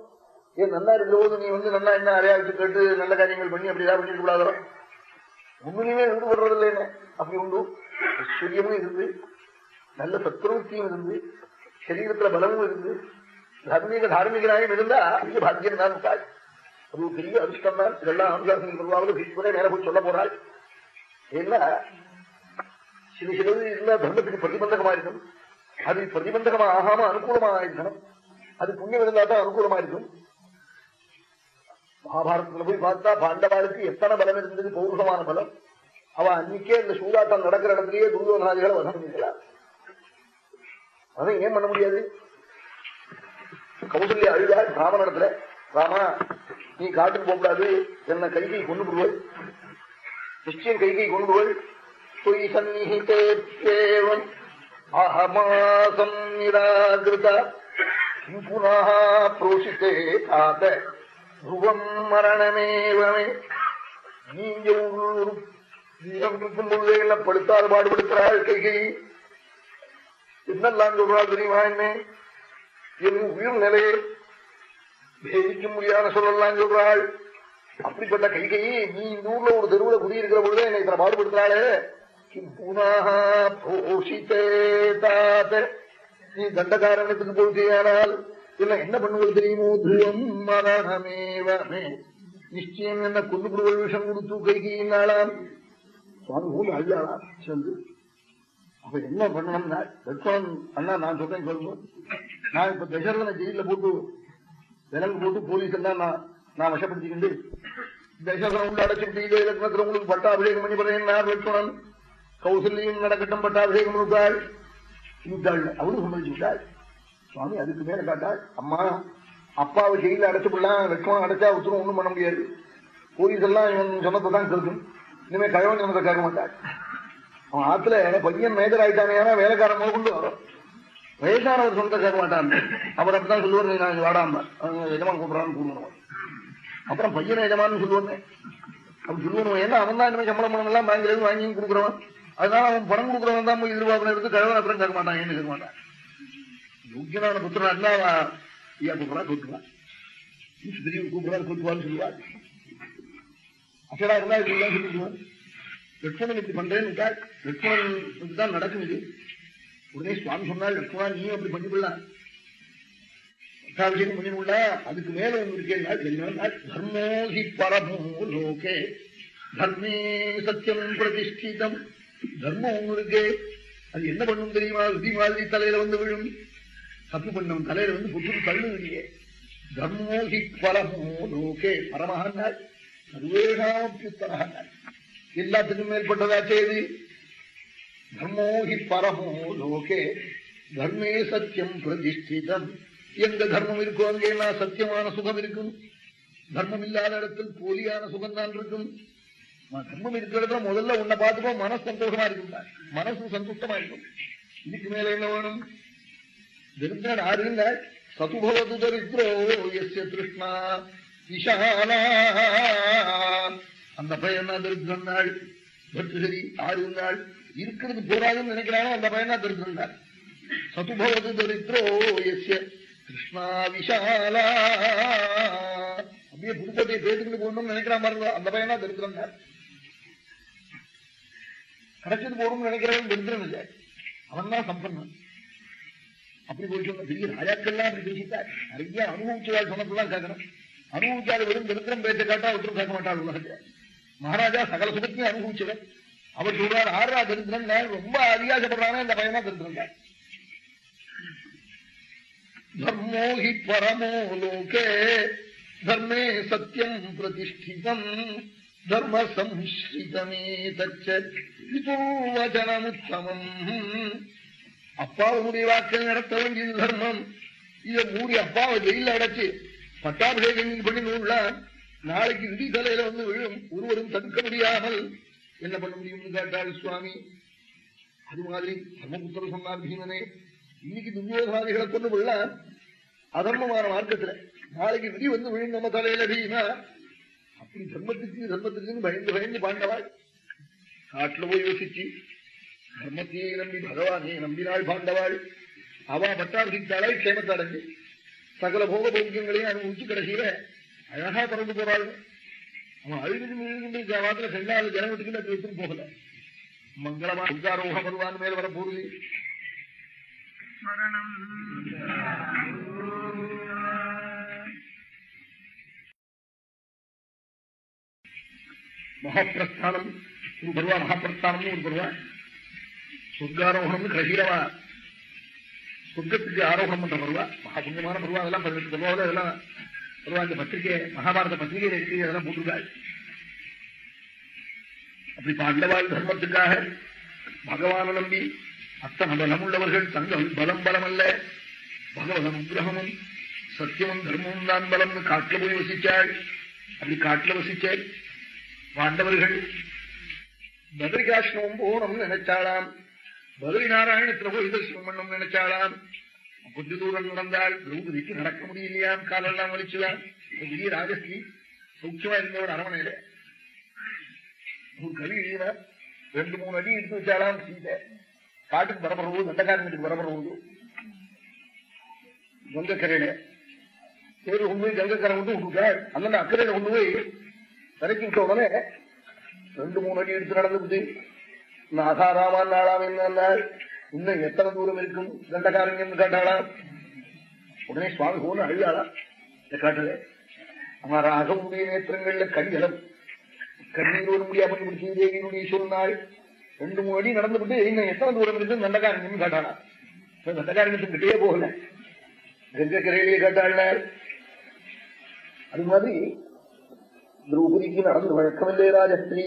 ஏன் நல்லா இருக்கிற போது நீ வந்து நல்லா என்ன அறையாச்சு கேட்டு நல்ல காரியங்கள் பண்ணி அப்படி ஏதாவது பண்ணிட்டு கூடாதான் உண்மையுமே ஈடுபடுறது இல்லைன்னு அப்படி உண்டு. ஐஸ்வர்யமும் இருந்து நல்ல சத்ருவத்தியும் இருந்து சரீரத்துல பலமும் இருந்து தார்மீக தார்மீகனாயும் இருந்தா பெரிய பாக்கியம் தான் இருக்காள் அது பெரிய அதிர்ஷ்டம் தான். இதெல்லாம் அனுசாசனம் சொல்வாங்க பீஷ்மரே மேல போய் சொல்ல போறாள். ஏன்னா சில சிலது இருந்தா தர்மத்துக்கு பிரதிபந்தகமா இருக்கும் அது பிரதிபந்தகமா ஆகாம அனுகூலமா இருக்கணும் அது புண்ணியம் இருந்தா தான் அனுகூலமா இருக்கும். மகாபாரதத்துல போய் பார்த்தா பாண்டவாளுக்கு எத்தனை பலம் இருந்தது பௌருஷமான பலம். அவ அன்னைக்கே இந்த சூதாட்டம் நடக்கிற இடத்துலயே துரியோதனாதிகளை வதம் பண்ணிக்கலாம் அதை ஏன் பண்ண முடியாது? கௌசல்யா அழுதா ராமனிடத்துல ராமா நீ காட்டுக்கு போகக்கூடாது. என்ன கைகை கொண்டு விடுவாள் நிச்சயம் கைகை கொண்டு விடுவாள் அகமாசம் நிராகிருதா. புனா புரோஷித்தே காத்த துருவம் மரணமேவமே நீங்க ஒரு வீரம் இருக்கும் பொழுதே எல்லாம் படுத்தால் பாடுபடுத்துறாள் கைகை. என்னெல்லாம் சொல்றாள் தெரியுமா என்ன? என் உயிர் நிலையை பேதிக்க முடியாத சொல்லலாம் சொல்றாள் அப்படிப்பட்ட கைகை நீ இந்த ஊர்ல ஒரு தெருவுல குடியிருக்கிற பொழுது என்னை இத்தனை பாடுபடுத்துறாளே நீ தண்டகாரணத்துக்கு போட்டியானால் இல்ல என்ன பண்ணுவது தெரியுமோ? துருவம் மரணமேவமே நிச்சயம் என்ன கொண்டு கொடுவல் விஷம் கொடுத்து கைகினாலாம் சுவாமி ஊர் அழியாளா சென்று. அப்ப என்ன பண்ணணும்னா லட்சுமணன் அண்ணா நான் சொல்றேன் சொல்லுங்க. நான் இப்ப தசரதனை ஜெயில போட்டு விலங்கு போட்டு போலீஸ் எல்லாம் நான் நான் வசப்படுத்திக்கிண்டு தசரதனை உள்ள அடைச்சுட்டு இதே லக்னத்துல உங்களுக்கு பட்டாபிஷேகம் பண்ணி பண்ணேன் லட்சுமணன் கௌசல்யம் நடக்கட்டும் பட்டாபிஷேகம் கொடுத்தாள். விட்டாள் அவரும் சம்மதிச்சு விட்டாள் சுவாமி அதுக்கு மேல காட்டா அம்மா அப்பாவை ஜெயில அடைச்சுடலாம் லட்சுமணன் அடைச்சா உத்தரவு ஒண்ணும் பண்ண முடியாது. போலீஸ் எல்லாம் இவன் சொன்னதை தான் கேட்கும். இனிமே கழவன் சொன்னதை கேட்க மாட்டாள் அவன் ஆத்துல பையன் மேஜர் ஆயிட்டானே ஏன்னா வேலைக்காரன் முதற்கொண்டு வரும் வயசானவர் சொன்னதை கேட்க மாட்டான். அவர் அப்படிதான் சொல்லுவார் நான் வாடாம எஜமான் கூப்பிடறான்னு கூப்பிடுவான். அப்புறம் பையன் எஜமான்னு சொல்லுவானே. அப்படி சொல்லுவோம் ஏன்னா அவன் தான் இனிமே சம்பளம் பணம் எல்லாம் பேங்க்ல இருந்து வாங்கி கொடுக்குறவன்? அதனால அவன் பணம் கொடுக்குறவன் தான் போய் எதிர்பார்க்கணும் எடுத்து கழவன் அப்புறம் கேட்க மாட்டான் ஏன்னு கேட்க மாட்டான். யோக்கியனான புத்திரன் ஐயா கூப்பிடா கூப்பிடுவான் பெரிய கூப்பிடுறாரு கூப்பிடுவான்னு சொல்லுவாள் அசடா இருந்தா இப்படிலாம் சொல்லிடுவான் லட்சுமணன் இப்படி பண்றேன்னு லட்சுமணன் தான் நடக்கும் இது உடனே சுவாமி சொன்னால் லட்சுமணா நீ அப்படி பண்ணிவிடலாம் பட்டாபிஷேகம் பண்ணிவிடல அதுக்கு மேல உங்களுக்கு தர்மோஹி பரமோ லோகே. தர்மே சத்தியம் பிரதிஷ்டிதம். தர்மம் இருக்கே. அது என்ன பண்ணும் தெரியுமா? விதி மாதிரி தலையில வந்து விழும். தப்பு பண்ணவன் தலையில வந்து புத்து தள்ளு இல்லையே. தர்மோஹி பரமோ லோகே பரமஹான்னாள் சர்வேஷாப்பியுத்தரஹான்னாள் எல்லாத்துக்கும் மேற்பட்டதாச்சே இது தர்மோஹி பரமோ லோகே தர்மே சத்தியம் பிரதிஷ்டிதம். எங்க தர்மம் இருக்கோ அங்கே நான் சத்தியமான சுகம் இருக்கும். தர்மம் இல்லாத இடத்தில் போலியான சுகம் தான் இருக்கும் தர்மம் இருக்கிற இடத்துல முதல்ல உன்னை பார்த்துக்கோ மனசு சந்தோஷமா இருக்கும். மனசு சந்துஷ்டமா இருக்கும். இதுக்கு மேல என்ன வேணும்? தரித்திரன் ஆறுங்க சதுபவது தரித்ரோ எஸ் திருஷ்ணா விஷாலா அந்த பையன் தரித்திரந்தாள் நாள் பர்தரி ஆறு நாள் இருக்கிறது போராதுன்னு நினைக்கிறானோ அந்த பையனா தரித்திரன் சதுபவது தரித்திரோ எஸ் கிருஷ்ணா விஷாலா அப்படியே புதுக்கோட்டையை பேத்துக்கிட்டு போகணும்னு நினைக்கிறான் பாருங்க அந்த பையனா தரித்திரன் கிடைச்சது போகணும்னு நினைக்கிறவன் தரித்திரன். இல்லை அவன் தான் சம்பந்தன் அப்படி போய் பெரிய ராஜாக்கள்லாம் அப்படி பேசிட்டார். நிறைய அனுபவிச்சதால் சொன்னதுதான் கேட்கணும். அனுபவிக்காத வெறும் தரித்திரம் பேச்சை காட்டா ஒருத்தரும் கேட்க மாட்டாள் உலகத்தை மகாராஜா சகல சுகத்தையும் அனுபவிச்சவர். அவர் சொல்றார் ஆறா தரித்திரன் ரொம்ப அதிகாசப்படுறானே இந்த பையனா தரித்திரன் தர்மோ ஹி பரமோ லோகே தர்மே சத்தியம் பிரதிஷ்டிதம் தர்ம சம்ஸ்ரிதமே தச்சனமுத்தமம் அப்பாவுடைய வாக்கில் நடத்த வேண்டியது தர்மம். இதை மூடி அப்பாவை ஜெயில அடைச்சு பட்டாபிஷேகம் பண்ணி நூல்ல நாளைக்கு இடி தலையில வந்து விழும் ஒருவரும் தடுக்க முடியாமல் என்ன பண்ண முடியும்னு கேட்டாள் சுவாமி. அது மாதிரி தர்மபுத்திர சொன்னார் பீமனே இன்னைக்கு துரியோதனாதிகளை கொண்டு விழ அதர்மமான மார்க்கத்துல நாளைக்கு விதி வந்து விழும் நம்ம தலையில பீமா. அப்படி தர்மத்துக்கு தர்மத்துக்குன்னு பயந்து பயந்து பாண்டவாள். காட்டுல போய் யோசிச்சு தர்மத்தையே நம்பி பகவானே நம்பினாள் பாண்டவாள். அவா பட்டாபிஷித்தாளை க்ஷேமத்தை அடைஞ்சு சகல போக போக்கியங்களையும் அனுபவிச்சு கடைசியில அழகா பறந்து போறாள். அவன் அழுது மிழுகின்ற வாரத்துல செல்லாத ஜனவட்டுக்கு அது எடுத்துன்னு போகல. மங்களமா உத்தாரோக பருவான் மேல வர போகுது மகாபிரஸ்தானம். ஒரு பருவா மகாபிரஸ்தானம்னு ஒரு பருவா. சொர்க்காரோகணம்னு கடைசியிலவா சொர்க்கத்துக்கு ஆரோகணம் பண்ற பருவா மகாபுண்ணியமான பருவா அதெல்லாம் பதினெட்டு பருவாவில் அதெல்லாம் பருவா இந்த பத்திரிகை மகாபாரத பத்திரிகையில இருக்கு அதெல்லாம் போட்டிருக்காள் அப்படி பாண்டவாள் தர்மத்துக்காக பகவான நம்பி அத்தனை பலம் உள்ளவர்கள் தங்கள் பலம் பலம் அல்ல பகவத அனுகிரகமும் சத்தியமும் தர்மமும் தான் பலம்னு காட்டில் போய் வசித்தாள் அப்படி காட்டில் வசிச்சாள் பாண்டவர்கள் பத்ரிகாசிரமம் போகணும்னு நினைச்சாளாம். பத்ரி நாராயணத்துல போய் தரிசனம் பண்ணணும் நினைச்சாலாம். கொஞ்ச தூரம் நடந்தால் திரௌபதிக்கு நடக்க முடியலையாம் காலெல்லாம் வலிச்சுதான். பெரிய ராஜஸ்ரீ சூட்சமா இருந்தவர் அரவணையில ஒரு கவி எழுதினார் ரெண்டு மூணு அடி எடுத்து வச்சாலாம் சீதை. காட்டுக்கு வரப்படுறது தண்டக்காரன் வீட்டுக்கு வரப்படுறது கங்கக்கரையில. தேர்வு கொண்டு போய் கங்கக்கரை கொண்டு விட்டுருக்கார் அந்த அக்கறையில கொண்டு போய் இறக்கி விட்ட உடனே ரெண்டு மூணு அடி எடுத்து நடந்துட்டு நாகாராமான் நாளாம் என்ன இன்னும் எத்தனை தூரம் இருக்கும் தண்டக்காரங்க கேட்டாளா உடனே சுவாமி போன அழுதாளா இந்த காட்டுல அவன் ராகமுடைய நேத்திரங்கள்ல கண்ணிலம் கண்ணீரோடு முடியாம பிடிச்சி தேவியினுடைய சொன்னாள் ரெண்டு மூணு அடி நடந்துவிட்டு இன்னும் எத்தனை தூரம் இருக்கு தண்டக்காரங்க கேட்டாளா தண்டக்காரங்கத்துக்கு கிட்டே போகல கங்கக்கரையிலேயே கேட்டாள் அது மாதிரி திரௌபதிக்கு நடந்து வழக்கமில்லை ராஜஸ்திரீ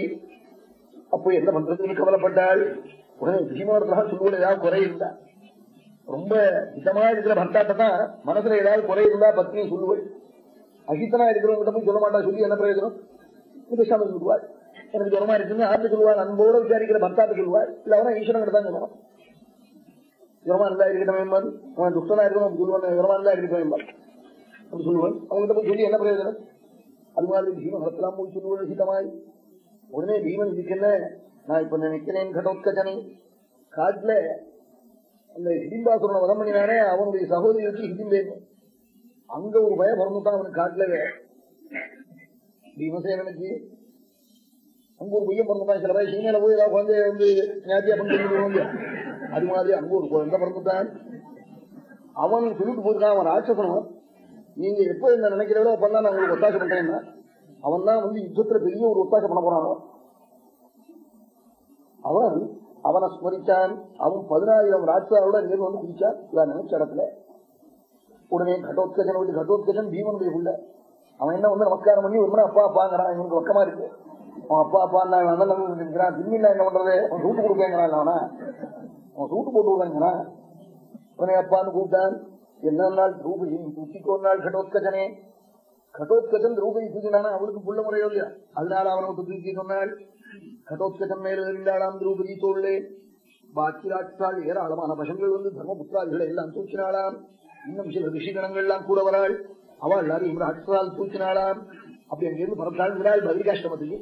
அப்போ என்ன பண்றதுன்னு கவலைப்பட்டாள். உடனே பீமாவரத்தாக சொல்லுவோம் ஏதாவது குறை இருந்தா. ரொம்ப ஹிதமா இருக்கிற பர்த்தாட்ட தான் மனசுல ஏதாவது குறை இருந்தா பத்னி சொல்லுவாள். அகித்தனா இருக்கிறவங்க போய் சொல்ல மாட்டா சொல்லி என்ன பிரயோஜனம்? பேசாம சொல்லுவாள். எனக்கு ஜுரமா இருக்குன்னு ஆறு சொல்லுவாள் அன்போட விசாரிக்கிற பர்த்தாட்ட சொல்லுவாள். இல்ல அவனா ஈஸ்வரன் தான் சொல்லுவான் ஜுரமா இருந்தா இருக்கட்டும் அவன் துஷ்டனா இருக்கணும் சொல்லுவான் ஜுரமா இருந்தா இருக்கட்டும் அப்படி சொல்லுவாள். அவங்ககிட்ட போய் சொல்லி என்ன பிரயோஜனம்? அது மாதிரி பீமன் போய் சொல்லுவது ஹிதமாய் உடனே பீமன் இதுக்கு நான் இப்ப நினைக்கிறேன் கடோத்கஜனை காட்டுல அந்த ஹிடிம்பாசுரனை வதம் பண்ணினானே அவனுடைய சகோதரிக்கு ஹிடிம்பேன் அங்க ஒரு பயம் பிறந்துட்டான் அவனுக்கு காட்டுல. பீமசேனனுக்கு அங்க ஒரு பையன் பிறந்துட்டான். சில பய சீமையில போய் ஏதாவது குழந்தைய வந்து ஞாத்தியா பண்ணி அது மாதிரி அங்க ஒரு குழந்தை பிறந்துட்டான். அவன் சொல்லிட்டு போயிருக்கான் அவன் ராட்சசனும் நீங்க எப்ப இந்த நினைக்கிறவளோ அப்பதான் நான் உங்களுக்கு ஒத்தாசை பண்றேன்னா. அவன் தான் வந்து யுத்தத்துல பெரிய ஒரு ஒத்தாசை பண்ண போறானோ? அவன் அவனை ஸ்மரிச்சான். அவன் பதினாயிரம் ராஜாவோட நேர் வந்து குதிச்சான். இவன் நினைச்ச இடத்துல. உடனே கடோத்கஜன் வந்து கடோத்கஜன் பீமனுடைய உள்ள அவன் என்ன வந்து நமஸ்காரம் பண்ணி ஒரு அப்பா அப்பாங்கிறான் இவனுக்கு வக்கமா இருக்கு. அவன் அப்பா அப்பா இருக்கிறான் திம்மின்னா என்ன பண்றது? அவன் சூட்டு கொடுக்கங்கிறான் அவனா. அவன் சூட்டு போட்டு விடுறாங்கிறான் உடனே அப்பான்னு கூப்பிட்டான். என்ன நாள் திரௌபதி தூக்கிக்கோ நாள் கடோத்கஜனே கடோத்கஜன் திரௌபதி தூக்கினானா அவளுக்கு புள்ள முறையோ இல்லையா? அதனால அவனை விட்டு தூக்கி சொன்னாள். கடோத்கஜன் மேல இருந்தாளாம் திரௌபதி தோல்லே பாக்கி ராட்சாள் ஏராளமான பசங்கள் வந்து தர்மபுத்திராதிகளை எல்லாம் தூக்கினாளாம். இன்னும் சில ரிஷிகணங்கள் எல்லாம் கூட வராள். அவள் எல்லாரும் ராட்சால் தூக்கினாளாம். அப்படி அங்கிருந்து பரத்தாள் விடாள் பதிரிகாஷ்டமத்துக்கு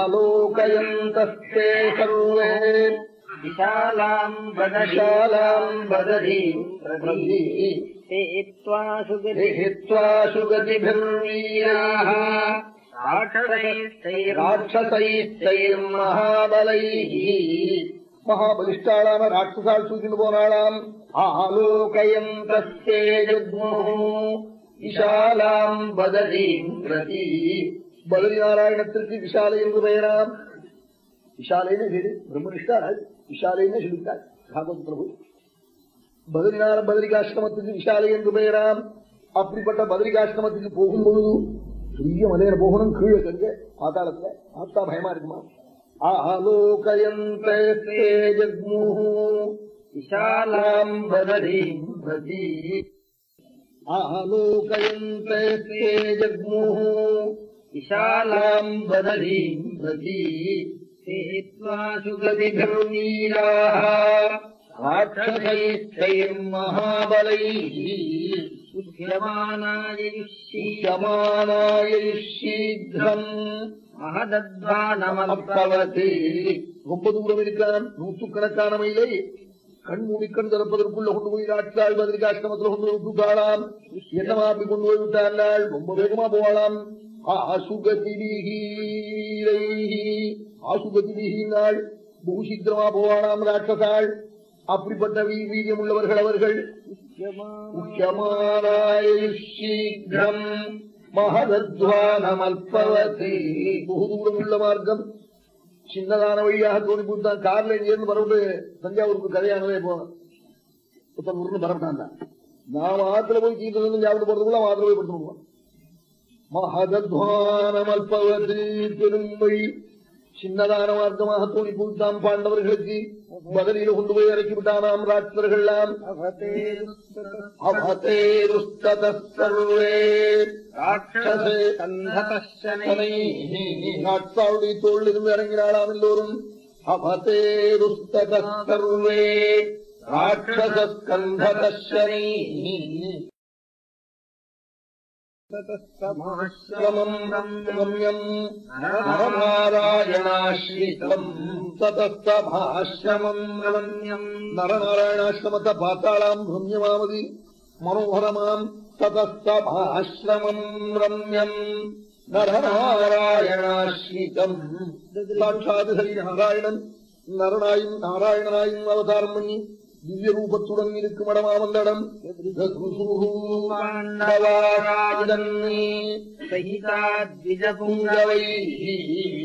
ஆலோகயந்தஸ்தே சர்வே. विशालाम् विशालाम् बदरीम् हित्वा हित्वा सुगतिभिर्वीराः ராட்சசைஸ்தைர்மகாபலைः மகாபலிஷ்டாளான ராட்சசால் தூக்கிட்டு போனாளாம் ஆலோகயம் தஸ்தே ஜக்முः விஷாலாம் பதரீம் பிரதி பதரி நாராயணத்திற்கு விஷாலை என்று பெயராம் விஷாலைன்னு வீடு பிரம்மனிஷ்டாள் விஷாலைன்னு சொல்லிட்டாள் பாகவத் பிரபு பதரிநார பதரிகாசிரமத்துக்கு விஷாலை என்று பெயராம் அப்படிப்பட்ட பதரிகாசிரமத்துக்கு போகும்பொழுது பெரிய மலையில போகணும் கீழே கங்க பாத்தாளத்துல பார்த்தா பயமா இருக்குமா ஆலோகயந்தேஜக்மு விஷாலாம் பதரீம் பிரதி ஆலோகயந்தே ஜக்முஹு விஷாலாம் பதரீம் பிரதி हित्वा சுகதிகர்ணீராः ராட்சசைஸ்தைர்மகாபலைः सुध्यमानायुष्यमानाय சீக்கிரம் महदध्वानमल्पवति ரொம்ப தூரம் இருக்கான் நூற்றுக்கணக்கான மைலை கண் மூடி கண் திறப்பதற்குள்ள கொண்டு போய் ராட்சாள் பதிரிகாஷ்டமத்தில் கொண்டு போய் விட்டுட்டாளாம் என்னமா அப்படி கொண்டு போய் விட்டாள் ரொம்ப வேகமா போவாளாம் ஆசுகதிபிகி ஆசுகதிபிகினாள் பூசீக்கிரமா போவானாம் ராட்சசாள். அப்படிப்பட்ட வீரியம் உள்ளவர்கள் அவர்கள். முக்கியமானாயுஷீக்கிரம் மகதத்வானமல்பவதி. பகுதூரம் உள்ள மார்க்கம். சின்னதான வழியாக தோணி கொடுத்தான் கார்ல இருந்து பரவிட்டு தஞ்சாவூருக்கு கதையானவே போனோம் புத்தூர்னு பரவிட்டான் தான் நான் மாத்திர போய் தீர்த்து ஞாபகம் போறதுக்குள்ள மாத்திர போய் படுத்துருவோம் மகதத்வானமல்பவது பெருமை சின்னதான மார்க்கமாக தோணி போய்த்தான் பாண்டவர்களுக்கு பகலில கொண்டு போய் இறக்கி விட்டானாம் ராட்சர்கள்லாம் அபதே துஷ்டதே ராட்சாவுடைய தோளில் இருந்து இறங்கினாலாம் எல்லோரும் அபதே துஷ்டதே ராட்சச கந்ததனை நரநாராயணாஸ்ரீகம் ததஸ்தபாசிரமம் ரமண்யம் நரநாராயணாசிரமத்தை பார்த்தாளாம் ரம்யமாவது மனோகரமாம் ததஸ்தபாசிரமம் ரம்யம் நரநாராயணாஸ்ரீகம் சாட்சாது ஹரி நாராயணன் நரனாயும் நாராயணனாயும் அவதாரம் பண்ணி திவ்ய ரூபத்துடன் இருக்கும் இடமாம் அந்த இடம்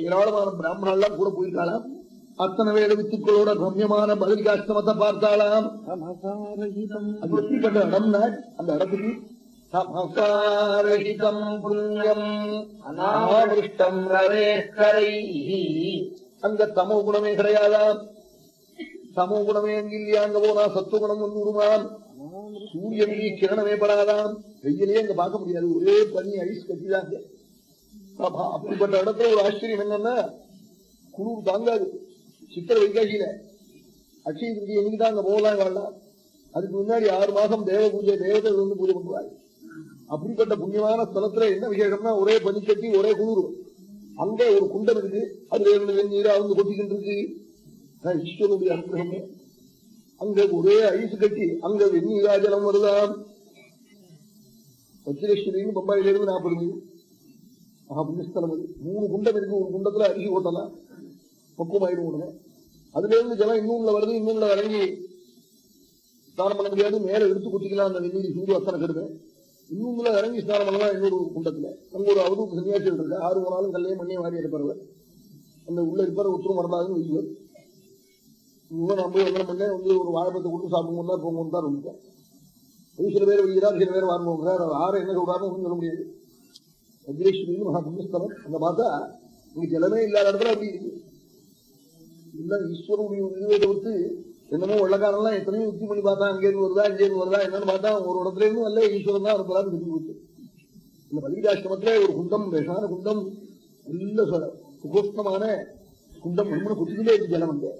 ஏராளமான பிராமணெல்லாம் கூட போயிருக்காளாம். அத்தனை வேத வித்துக்களோட ரம்யமான பதிரிகாஷ்டமத்தை பார்த்தாளாம். அது எப்படிப்பட்ட இடம்னா அந்த இடத்துக்கு சமசாரகிதம் புண்ணியம். அனாவிருஷ்டம் ரவேஸ்கரை அங்க தமோ குணமே கிடையாதாம். சமோ குணமே அங்க இல்லையா அங்க போனா சத்துவகுணம் வந்து உருமான் சூரியன் கிரணமே படாதாம் வெயிலே அங்க பார்க்க முடியாது. ஒரே பனி ஐஸ் கட்டிதான் அப்படிப்பட்ட இடத்துல ஒரு ஆச்சரியம் என்னன்னா குளிர் தாங்காது. சித்திர வைகாசியில. அக்ஷய திருதி என்னைக்குதான் அங்க போகலாம் வாழலாம் அதுக்கு முன்னாடி ஆறு மாசம் தேவ பூஜை தேவதை வந்து பூஜை பண்ணுவாங்க அப்படிப்பட்ட புண்ணியமான ஸ்தலத்துல என்ன விசேஷம்னா ஒரே பனிக்கட்டி ஒரே குளிர். அங்க ஒரு குண்டம் இருக்கு. அதுல இருந்து நீரா வந்து கொட்டிக்கிட்டு இருக்கு. அதான் ஈஸ்வரனுடைய அனுகிரகமே. அங்க ஒரே ஐஸ் கட்டி அங்க வெந்நீரா ஜலம் வருதாம் வஜ்ரேஸ்வரின்னு பம்பாயில இருந்து நாற்பது மைல் மகா புண்ணியஸ்தலம் அது. மூணு குண்டம் இருக்கு. ஒரு குண்டத்துல அரிசி ஓட்டலாம் பக்குவமாயிடும் உடனே. அதுல இருந்து ஜலம் இன்னொன்னுல வருது இன்னொன்னுல இறங்கி ஸ்நானம் பண்ண முடியாது. மேல எடுத்து குத்திக்கலாம். அந்த வெந்நீர் சூடு அத்தனை கெடுது. இன்னொன்னுல இறங்கி ஸ்நானம் பண்ணலாம் இன்னொரு குண்டத்துல. அங்க ஒரு அவதூறு சன்னியாசிகள் இருக்கு. ஆறு போனாலும் கல்லையே மண்ணியை வாரி எடுப்பறவர் அந்த உள்ள இருப்பார் உத்தரம் மறந்தாதுன்னு வைக்குவார் இவன் நம்ம என்ன பண்ண வந்து ஒரு வாழைப்பத்தை கொடுத்து சாப்பிடுவோம் தான் தான் ரொம்ப சில பேர் வைக்கிறார் சில பேர் வாங்குவாங்க ஆறு என்ன சொல்றாருன்னு ஒண்ணும் சொல்ல முடியாது. வஜ்ரேஸ்வரின்னு மகா புண்ணியஸ்தலம் பார்த்தா இங்க ஜலமே இல்லாத இடத்துல அப்படி இருக்கு. இல்ல ஈஸ்வரனுடைய இதுவை தவிர்த்து என்னமோ வெள்ளக்காரெல்லாம் எத்தனையோ யுக்தி பண்ணி பார்த்தா அங்கேருந்து வருதா இங்கேருந்து வருதா என்னன்னு பார்த்தா ஒரு இடத்துல இருந்து அல்ல ஈஸ்வரன் தான் இருப்பதான்னு தெரிஞ்சு போச்சு இந்த பலிதாசிரமத்துல ஒரு குண்டம் விஷான குண்டம் நல்ல சுகோஷ்ணமான குண்டம். மண்மனை குத்திக்கிட்டே இருக்கு ஜலம் அங்கே.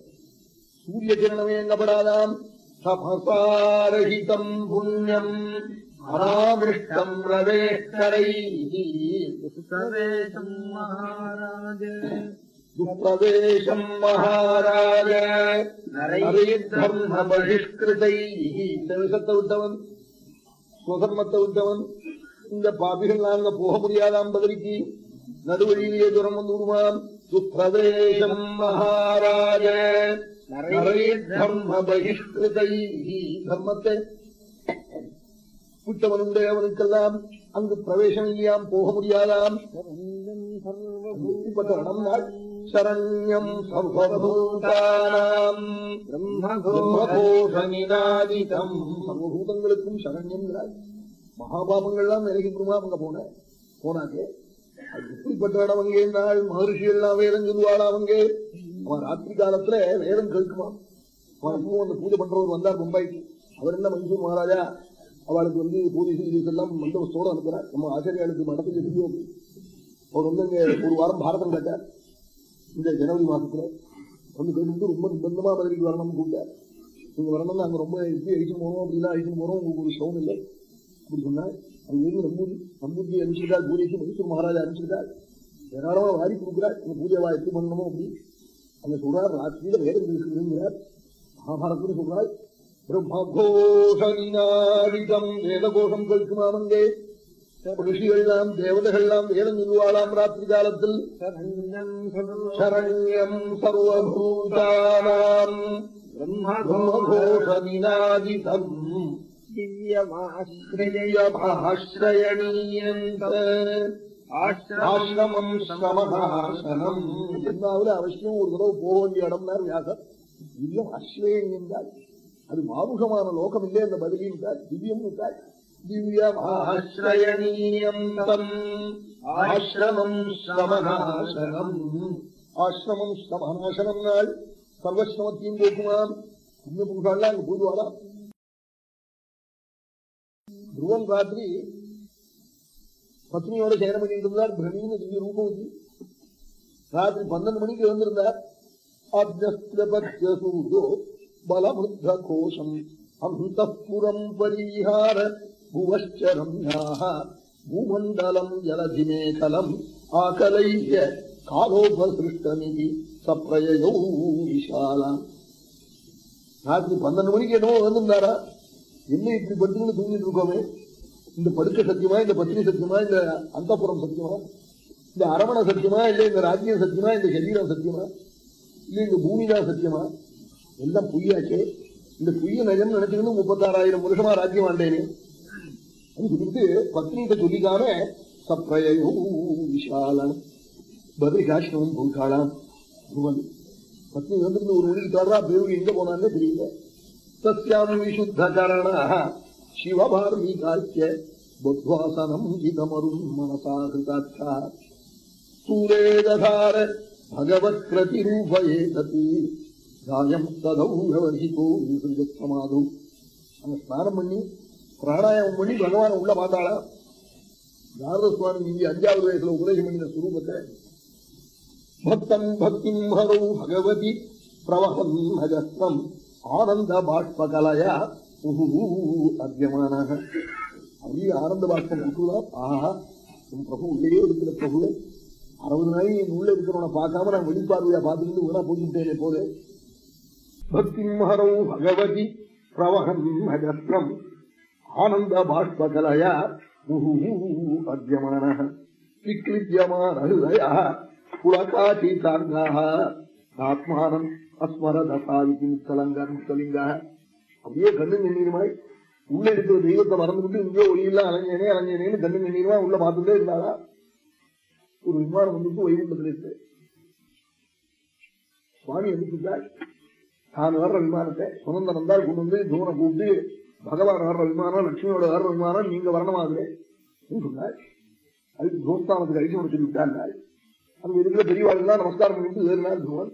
சூரிய கிரணமே எங்கப்படாதாம் சமசாரகிதம் புண்ணியம் அனாமிருஷ்டம் மகாராஜ. துப்பிரவேசம் மகாராஜ. நரேத்தர்ம பகிஷ்கிருதை இந்த விஷத்தை விட்டவன் சுதர்மத்தை விட்டவன் இந்த பாபிகள் நாங்க போக முடியாதாம் பதிரிக்கு நடுவழியிலேயே தூரம் வந்து விடுவான் சுப்பிரவேசம் மகாராஜ நரேத்தர்ம பகிஷ்கிருதை தர்மத்தை விட்டவனுடைய அவனுக்கெல்லாம் அங்கு பிரவேசம் இல்லையாம் போக முடியாதாம் சரண்யம் சர்வபூதானாம் பிரம்மகோஷமினாதிதம் சர்வபூதங்களுக்கும் சரண்யம்ங்கிறார் மகாபாபங்கள்லாம் விலகி பெருமா அங்க போன போனாங்க. அது அவங்க இடம் நாள் மகர்ஷி எல்லாம் வேதம் சொல்லுவாளா அவங்க அவன் ராத்திரி காலத்துல வேதம் கேட்குமா? அவன் இன்னும் அந்த பூஜை பண்றவர் வந்தார் மும்பைக்கு. அவர் என்ன மைசூர் மகாராஜா? அவளுக்கு வந்து பூஜை செய்து எல்லாம் மண்டபத்தோட அனுப்புறார். நம்ம ஆசிரியர்களுக்கு மடத்துக்கு தெரியும் அவர் வந்து இங்க ஒரு வாரம் பாரதம் கேட்டார். இந்த ஜனவரி மாசத்துல. வந்து கேட்டு ரொம்ப நிபந்தமா பதிலுக்கு வரணும்னு கூப்பிட்டார். நீங்க வரணும்னு அங்க ரொம்ப எப்படி அழிச்சு போறோம் அப்படின்னா அழிச்சு போறோம் உங்களுக்கு ஒரு சவுண்ட் இல்லை. அப்படி சொன்னா அங்க இருந்து நம்பூரி நம்பூரி அனுப்பிச்சிருக்கார் பூஜைக்கு மைசூர் மகாராஜா அனுப்பிச்சிருக்கார். ஏராளமா வாரி கொடுக்குறார். இந்த பூஜைவா எப்படி பண்ணணுமோ அப்படி. அங்க சொல்றார் ராத்திரியில வேதம் இருக்குங்கிறார் மகாபாரதம்னு சொல்றார் பிரம்மகோஷனினாதிகம் வேதகோஷம் கேட்குமாம் அங்கே தேவதைகள்லாம் வேதம் சொல்லுவாளாம் ராத்திரி காலத்தில். சரண்யம் சர்வபூதானாம். பிரம்மகோஷனினாதிகம் ஆசிரமம் சமஹாசனம் என்னாவது அவசியம் ஒரு தடவை போக வேண்டிய இடம்னார் வியாசர் திவ்யம் அஸ்வேன் என்றால் அது மாமுகமான லோகம் இல்லை அந்த பதிலி என்றால் திவ்யம் என்றால் திவ்யமாசிரயணீயம் தம் ஆசிரமம் சமநாசனம் ஆசிரமம் சமநாசனம் நாள் சர்வசிரமத்தையும் போக்குமாம் புண்ணிய புருஷாலாம் அங்க போடுவாராம் துருவன் ராத்திரி பத்னியோட சேரம் பண்ணிட்டு இருந்தார் பிரமின்னு திவ்ய ரூபவதி ராத்திரி பன்னெண்டு மணிக்கு எழுந்திருந்தார். அப்ஜஸ்திரபத்யசூதோ பலமுத்த கோஷம் அந்தப்புறம் பரிஹார புவச்சரம்யாக பூமண்டலம் ஜலதிமேகலம் ஆகலைய காலோபசிருஷ்டமிதி சப்ரயோ ராத்திரி பன்னெண்டு மணிக்கு என்னமோ வந்திருந்தாரா என்ன இப்படி படுத்துக்கிட்டு தூங்கிட்டு இருக்கோமே? இந்த படுக்க சத்தியமா இந்த பத்தினி சத்தியமா இந்த அந்தப்புறம் சத்தியமா? இந்த அரவண சத்தியமா இல்ல இந்த ராஜ்யம் சத்தியமா இந்த சரீரம் சத்தியமா? இல்ல இந்த பூமிதான் சத்தியமா? எல்லாம் பொய்யாச்சே. இந்த பொய்ய நயம் நினைச்சுக்கணும் முப்பத்தாறாயிரம் வருஷமா ராஜ்யம் ஆண்டேனே. அது சொல்லிட்டு பத்னிகிட்ட சொல்லிக்காம சப்ரயோ விஷாலம் பதிரிகாஷ்ணவன் போட்டாளாம் குருவன் பத்னி வந்துருந்து ஒரு மணிக்கு தர்றா பேரு எங்க போனான்னு தெரியல. சத்யாம் விசுத்த கரண சிவபார்மீகாக்கிய புத்வாசனம் இதமரும் மனசா ஹிருதாட்சா சூரேததார பகவத் பிரதிரூபயே தத்து காயம் ததௌ விவரித்தோ சமாதோ அவன் ஸ்நானம் பண்ணி பிராணாயாமம் பண்ணி பகவான் உள்ள பார்த்தாளா நாரத சுவாமி இங்க அஞ்சாவது வயசுல உபதேசம் பண்ணின சுரூபத்தை பக்தம் பக்திம் ஹரோ பகவதி பிரவகம் நகஸ்தம் ஆனந்த பாஷ்பகலையா அத்தியமானாக அப்படியே ஆனந்த பாஷ்பம் விட்டுதான் ஆஹா என் பிரபு உள்ளே இருக்கிற பிரபு அறுபது நாள் என் உள்ள இருக்கிறவனை பார்க்காம நான் வெளிப்பார்வையா பார்த்துக்கிட்டு வீணா போட்டுட்டேனே போது. பக்தி ஹரோ பகவதி பிரவகம் நகஸ்திரம் ஆனந்த பாஷ்பகலையா அத்தியமான விக்லிஜமான ஹிருதயா புலகாதீதாங்காக ஆத்மானம் அஸ்மரதசாவிக்கு முத்தலங்க அப்படியே கண்ணு நின்றுமாய் உள்ள இருக்கிற தெய்வத்தை மறந்துவிட்டு இங்கே ஒளியெல்லாம் அலைஞ்சேனே அலைஞ்சேனேன்னு கண்ணு நின்றுமா உள்ள பார்த்துட்டே இருந்தாளா? ஒரு விமானம் வந்துட்டு வைகுண்டத்தில் இருக்கு. சுவாமி எழுதிட்டார் தான் வர்ற விமானத்தை சுதந்திரம் வந்தால் கொண்டு வந்து தூணை கூப்பிட்டு பகவான் வர்ற விமானம் லட்சுமியோட வர்ற விமானம் நீங்க வரணுமாகுது சொன்னார். அதுக்கு தோஸ்தானத்துக்கு அழிச்சு விட்டாங்க அது இருக்கிற பெரியவாள்லாம் நமஸ்காரம் பண்ணிட்டு ஏறினார் தூவன்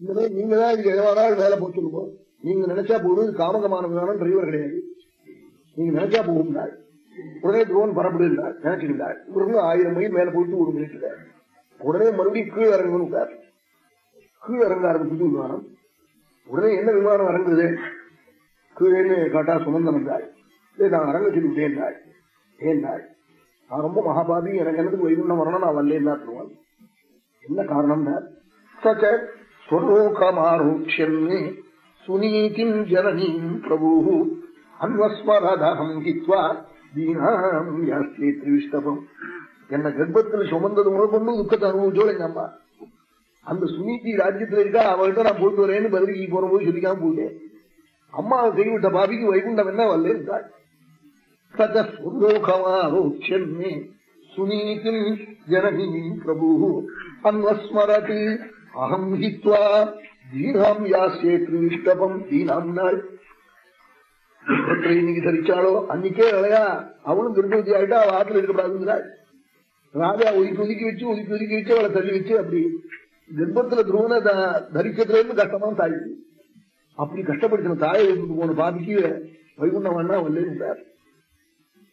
இந்த மாதிரி நீங்க தான் இதுக்கு எவ்வளவு வேலை போச்சுருக்கோம் நீங்க நினைச்சா போடுவது காமகமான விமானம் டிரைவர் கிடையாது. நீங்க நினைச்சா போகும்னார் உடனே துரோன் பரப்படுகிறார் நினைச்சிருந்தாள் இவருங்க ஆயிரம் மைல் மேல போயிட்டு ஒரு மினிட்ல உடனே மறுபடியும் கீழ் இறங்கணும் கீழ் இறங்க புது விமானம் உடனே என்ன விமானம் இறங்குது கீழேன்னு காட்டா சுமந்தன் என்றாள் நான் இறங்க சொல்லிவிட்டேன் தாய் நான் ரொம்ப மகாபாதி எனக்கு என்னது வைகுண்டம் வரணும் நான் வரலேன்னா என்ன காரணம் சச்ச சுனீதிம் ஜனனீம் பிரபு அன்வஸ்மரதகம் ஹித்வா தீனாம் யாஸ்தி திரிவிஷ்டபம் என்ன கர்ப்பத்தில் சுமந்தது முதல் கொண்டு துக்கத்தை அனுபவிச்சோட எங்க அம்மா. அந்த சுனீதி ராஜ்யத்துல இருக்கா அவள்கிட்ட நான் போயிட்டு வரேன்னு பதிலுக்கு போற போது சொல்லிக்காம போயிட்டேன். அம்மா கைவிட்ட பாபிக்கு வைகுண்டம் என்ன வரல இருந்தாள் சதஸ்வலோகமாரோட்சன்னே சுனீதிம் ஜனனீம் பிரபு அன்வஸ்மரத் அகம் ஹித்வா தீனாம் யாசே திருவிஷ்டபம் தீனாம் நாள் இன்னைக்கு தரிச்சாளோ அன்னைக்கே இல்லையா அவளும் திருப்பதி ஆயிட்டா அவள் ஆத்துல இருக்கக்கூடாதுங்கிறாள் ராஜா ஒதுக்கி ஒதுக்கி வச்சு ஒதுக்கி ஒதுக்கி வச்சு அவளை தள்ளி வச்சு அப்படி கர்ப்பத்துல துருவனை தரிக்கிறதுல இருந்து கஷ்டமா தாய் அப்படி கஷ்டப்படுத்தின தாயை போன பாதிக்கு வைகுண்டம் வேணா வல்லேன்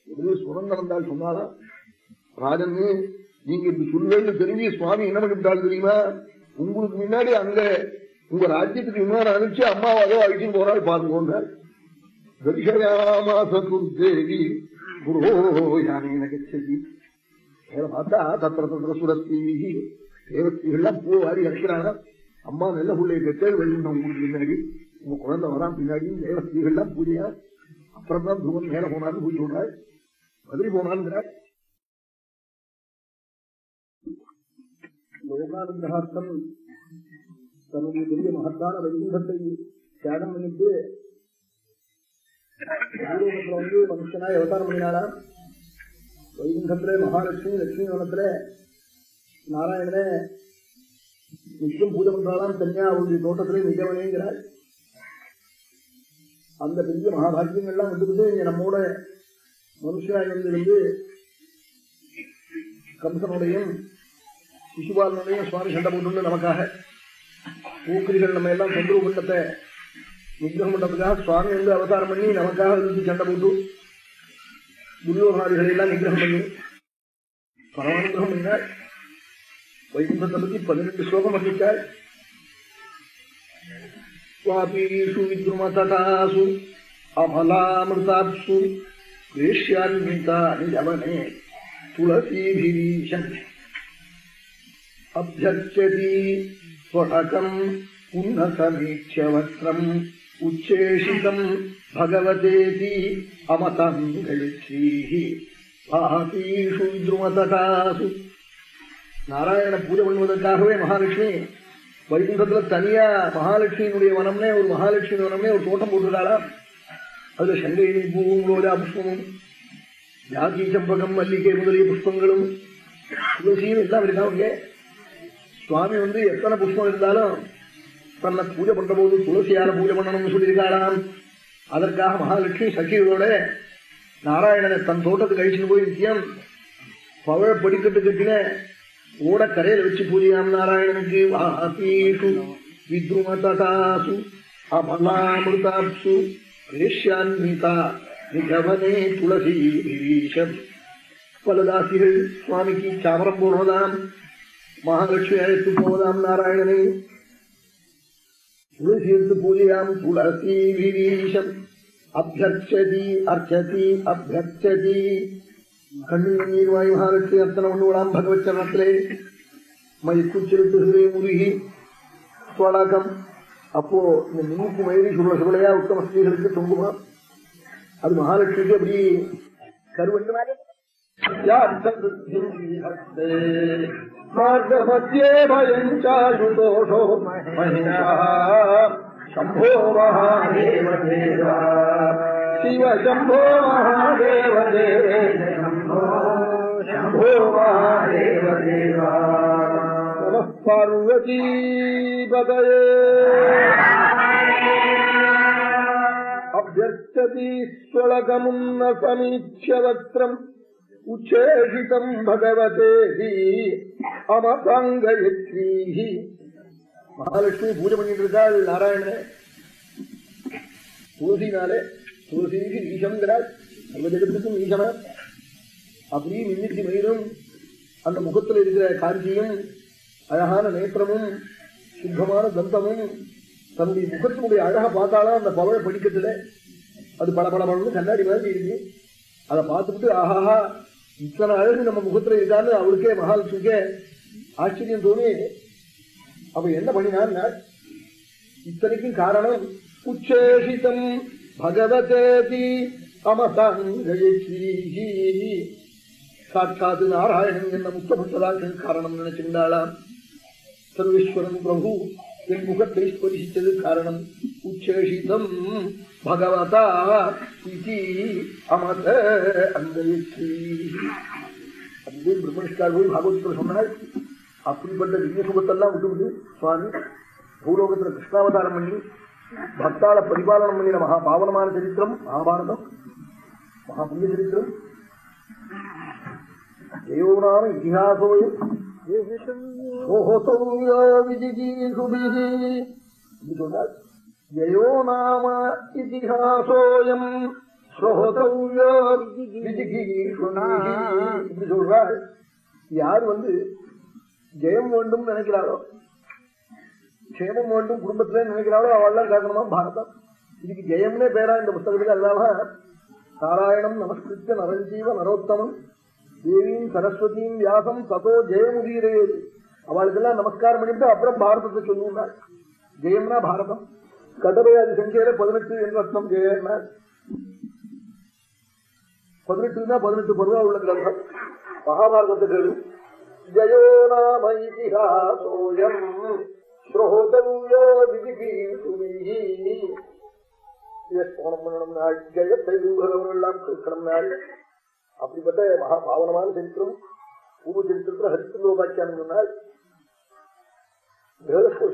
உடனே சுரந்தனந்தாள் சொன்னாரா ராஜன் நீங்க இப்படி சொல்லுவேன்னு தெரிஞ்சு சுவாமி என்ன பண்ணிவிட்டாள் தெரியுமா? உங்களுக்கு முன்னாடி அங்க உங்க ராஜ்யத்துக்கு இன்னொரு அனுப்பிச்சு அம்மாவாதோ அழிச்சுன்னு போறாள் பாருங்க தரிசனாமாசேவி குரோ யானை கச்சதி பார்த்தா தத்திர தத்திர சுரத்தீவி தேவத்திகள்லாம் பூ இறக்கிறாங்க அம்மா நல்ல பிள்ளை பெற்றேன் வெளியிட உங்களுக்கு பின்னாடி. உங்க குழந்தை வரான் பின்னாடி தேவஸ்திகள்லாம் பூஜையா? அப்புறம் தான் மேல போனாலும் போய் சொல்றாள் மதுரை போனான்ங்கிறாள் லோகானுகிரகார்த்தம் தன்னுடைய பெரிய மகத்தான வைகுண்டத்தை தியாகம் பண்ணிட்டு பூலோகத்துல வந்து மனுஷனா அவதாரம் பண்ணினாரா? வைகுண்டத்துல மகாலட்சுமி லட்சுமி வனத்துல நாராயணனே நிச்சயம் பூஜை பண்றாளாம் தனியா அவருடைய தோட்டத்திலே நிஜவனேங்கிறார் அந்த பெரிய மகாபாகியங்கள்லாம் வந்துட்டு இங்க நம்மோட மனுஷனாயிருந்து கம்சனுடையும் சிசுபாலனுடையும் சுவாமி சண்டை போட்டு நமக்காக பூக்கிரிகள் நம்ம எல்லாம் தொந்தரவு குண்டத்தை நிகிரகம் பண்றதுக்காக சுவாமி வந்து அவதாரம் பண்ணி நமக்காக இருந்து சண்டை போட்டு துரியோகனாதிகளை எல்லாம் நிகிரகம் பண்ணி பரமானுகிரகம் பண்ணினாள் வைகுண்டத்தை பத்தி பதினெட்டு ஸ்லோகம் வர்ணித்தாள் स्वापीषु विद्रुमतटासु अमलामृताप्सु वेश्यान्वितानि यवने துளசீபிரீஷம் அபியர்ச்சதி ஸ்வடகம் உன்னசமீட்சவக்ரம் உச்சேஷிதம் பகவதேதி அமதங்கழிச்சீஹி பாதீஷு துருமதடாசு நாராயண பூஜை பண்ணுவதற்காகவே மகாலட்சுமி வைகுண்டத்துல தனியா மகாலட்சுமியினுடைய வனம்னே ஒரு மகாலட்சுமி வனம்னே ஒரு தோட்டம் போட்டுருக்காளா அதுல சங்கையினி பூவும் ரோஜா புஷ்பமும் ஜாதி சம்பகம் மல்லிகை முதலிய புஷ்பங்களும் துளசியும் எல்லாம் இருக்காங்க. சுவாமி வந்து எத்தனை புஷ்பம் இருந்தாலும் தன்னை பூஜை பண்ற போது துளசியால பூஜை பண்ணணும்னு சொல்லியிருக்காளாம் அதற்காக மகாலட்சுமி சகிகளோட நாராயணனை தன் தோட்டத்துக்கு அழிச்சுன்னு போய் நித்தியம் பவழ படிக்கட்டு கட்டின ஓட கரையில வச்சு பூஜையாம் நாராயணனுக்கு. வாசீஷு வித்ருமதாசு அமலாமிருதாப்சு ரேஷ்யான்விதா நிகவனே துளசி பலதாசிகள் சுவாமிக்கு சாமரம் போடுவதாம் மகாலட்சுமி அழைத்து போவதாம் நாராயணனை துளசி எடுத்து பூஜையாம் துளசி விரீஷம் அபியர்ச்சதி அர்ச்சதி அபியர்ச்சதி கண்ணில் நீர்வாய் மகாலட்சுமி அர்த்தனை ஒண்ணுவிடாம் பகவத் சரணத்திலே மதிக்குச்சிருட்டு ஹிருதய முருகி ஸ்வடகம் அப்போ இந்த மின்னுக்கு மயிரி சுருள சுருளையா உத்தம ஸ்திரீகளுக்கு தொங்குமா அது மகாலட்சுமிக்கு அப்படி கருவண்டு மாதிரி मार्गमध्ये भयम् चाशुतोषो महिषः शम्भो महादेव शिव शम्भो महादेव शम्भो महादेव नमः पार्वती पदये अभ्यर्थतीश्वलकमुन्न समीक्ष्य वक्त्रम् உச்சேஷிதம் பகவதேஹி அமதாங்கயத்ரீஹி மகாலட்சுமி பூஜை பண்ணிட்டு இருக்காள் நாராயணனே துளசினாலே துளசிக்கு ஈசம்ங்கிறாள் சர்வ ஜெகத்துக்கும் ஈசனார் அப்படியும் இன்னிக்கு மயிலும் அந்த முகத்தில் இருக்கிற காஞ்சியும் அழகான நேத்திரமும் சுத்தமான தந்தமும் தன்னுடைய முகத்தினுடைய அழகை பார்த்தாலும் அந்த பவழ படிக்கிறதுல அது பல பல பழம்னு கண்ணாடி மாதிரி இருக்கு. அதை பார்த்துட்டு ஆஹாஹா இத்தனை அழகு நம்ம முகத்துல இருக்கான்னு அவளுக்கே மகாலட்சுமிக்கே ஆச்சரியம் தோணி அவ என்ன பண்ணினார் இத்தனைக்கும் காரணம் உச்சேஷிதம் பகவதேதி அமதங்கி சாட்சாத்து நாராயணன் என்ன முத்தப்பட்டதாக காரணம் நினைச்சிருந்தாளாம். சர்வேஸ்வரன் பிரபு என் முகத்தை ஸ்பரிசித்தது காரணம் உச்சேஷிதம் பகவதா இதி அமத அங்கயி அதுவே பிரம்மனிஷ்டால் போய் பாகவத்தில் சொன்னாள் அப்படிப்பட்ட திவ்ய சுகத்தெல்லாம் விட்டுவிட்டு சுவாமி பூலோகத்துல கிருஷ்ணாவதாரம் பண்ணி பக்தால பரிபாலனம் பண்ணின மகா பாவனமான சரித்திரம் மகாபாரதம் மகா புண்ணிய சரித்திரம். நாம இதிகாசோயம். சொன்னார். ஜெயோ நாம இதிகாசோயம் இப்படி சொல்றாள் யார் வந்து ஜெயம் வேண்டும் நினைக்கிறாளோ? க்ஷேமம் வேண்டும் குடும்பத்திலே நினைக்கிறாளோ? அவள்லாம் காரணமா பாரதம். இதுக்கு ஜெயம்னே பேரா இந்த புத்தகத்துக்கு அல்லாம நாராயணம் நமஸ்கிருத்த நரஞ்சீவ நரோத்தமம் தேவியும் சரஸ்வதியும் வியாசம் ததோ ஜெயமுதீரே அவளுக்கெல்லாம் நமஸ்காரம் பண்ணிட்டு அப்புறம் பாரதத்தை சொல்லுவாள் ஜெயம்னா பாரதம். கடவையாதி சங்கையில பதினெட்டு என்ற அர்த்தம் ஜெயம்னா பதினெட்டுனா பதினெட்டு பருவா உள்ள கிரந்தம். மகாபாரதத்தை கேளு ஜயோ நாம ஜெயத்தை எல்லாம் கேட்கணும் நாள். அப்படிப்பட்ட மகா பாவனமான சரித்திரம் பூர்வ சரித்திரத்தில் ஹரிச்சந்திரோபாக்கியானம் சொன்னார்.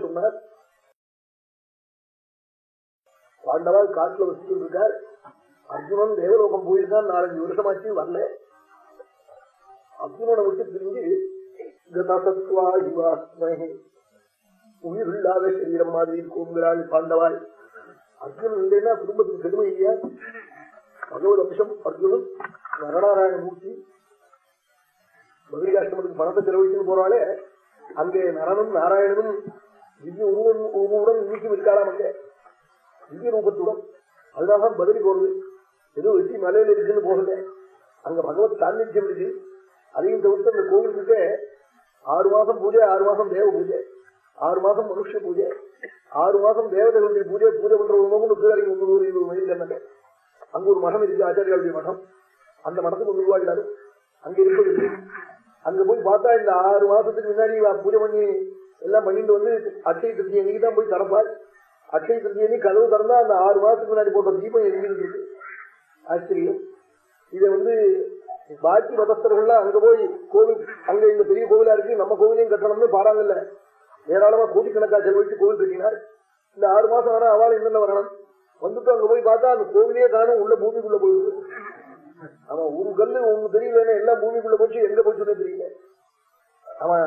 சொன்னார். பாண்டவா காட்டுல வசிச்சுட்டு இருக்கார். அர்ஜுனன் தேவலோகம் போயிருக்கான் நாலஞ்சு வருஷமாச்சு வரல. அர்ஜுனனை விட்டு பிரிஞ்சு கதசத்வா யுவாஸ்மகி உயிர் இல்லாத சரீரம் மாதிரி கூறுகிறாள் பாண்டவாள். அர்ஜுனன் இல்லைன்னா குடும்பத்துக்கு பெருமை இல்லையா? பகவத் அம்சம் அர்ஜுனன் நரநாராயண மூர்த்தி. பதிரிகாஷ்டமத்துக்கு பணத்தை செலவழிச்சுன்னு போறாளே. அங்கே நரனும் நாராயணனும் திவ்ய உருவன் உருவுடன் இன்னைக்கும் இருக்காளாம் அங்கே. திவ்ய ரூபத்துடன் அதுதான் தான் பதிலி போறது எதுவும் வெட்டி மலையில இருக்குன்னு போகல. அங்க பகவத் சாநித்தியம் இருக்கு. அதையும் தவிர்த்து அந்த கோவிலுக்கு ஆறு மாசம் பூஜை ஆறு மாசம் தேவ பூஜை ஆறு மாசம் மனுஷ பூஜை ஆறு மாசம் தேவதைகளுடைய பூஜை பூஜை பண்ற ஒரு முகம் கீழே முன்னூறு இருபது மைல் அங்க ஒரு மடம் இருக்கு ஆச்சாரியாளுடைய மடம். அந்த மடத்துக்கு ஒன்று ரூபாய் இல்லாது அங்க இருக்கிறது. அங்க போய் பார்த்தா இந்த ஆறு மாசத்துக்கு முன்னாடி பூஜை பண்ணி எல்லாம் பண்ணிட்டு வந்து அட்சய திருத்தி அன்னைக்கு தான் போய் திறப்பாள் அக்ஷய திருத்தி கதவு திறந்தா அந்த ஆறு மாசத்துக்கு முன்னாடி போட்ட தீபம் எங்கிட்டு ஆச்சரியம். இதை வந்து பாக்கி மதஸ்தர்கள்லாம் அங்க போய் கோவில் அங்க இந்த பெரிய கோவிலா இருக்கு நம்ம கோவிலையும் கட்டணும்னு பாராங்கல்ல. ஏராளமா கோடிக்கணக்கா செலவழிச்சு கோவில் கட்டினார். இந்த ஆறு மாசம் வேணா அவள் என்னென்ன வரணும்? வந்துட்டு அங்க போய் பார்த்தா அந்த கோவிலே காணும் உள்ள பூமிக்குள்ள போயிடுது. அவன் ஒரு கல்லு ஒண்ணு தெரியலன்னு எல்லாம் பூமிக்குள்ள போச்சு எங்க போச்சுன்னு தெரியல. அவன்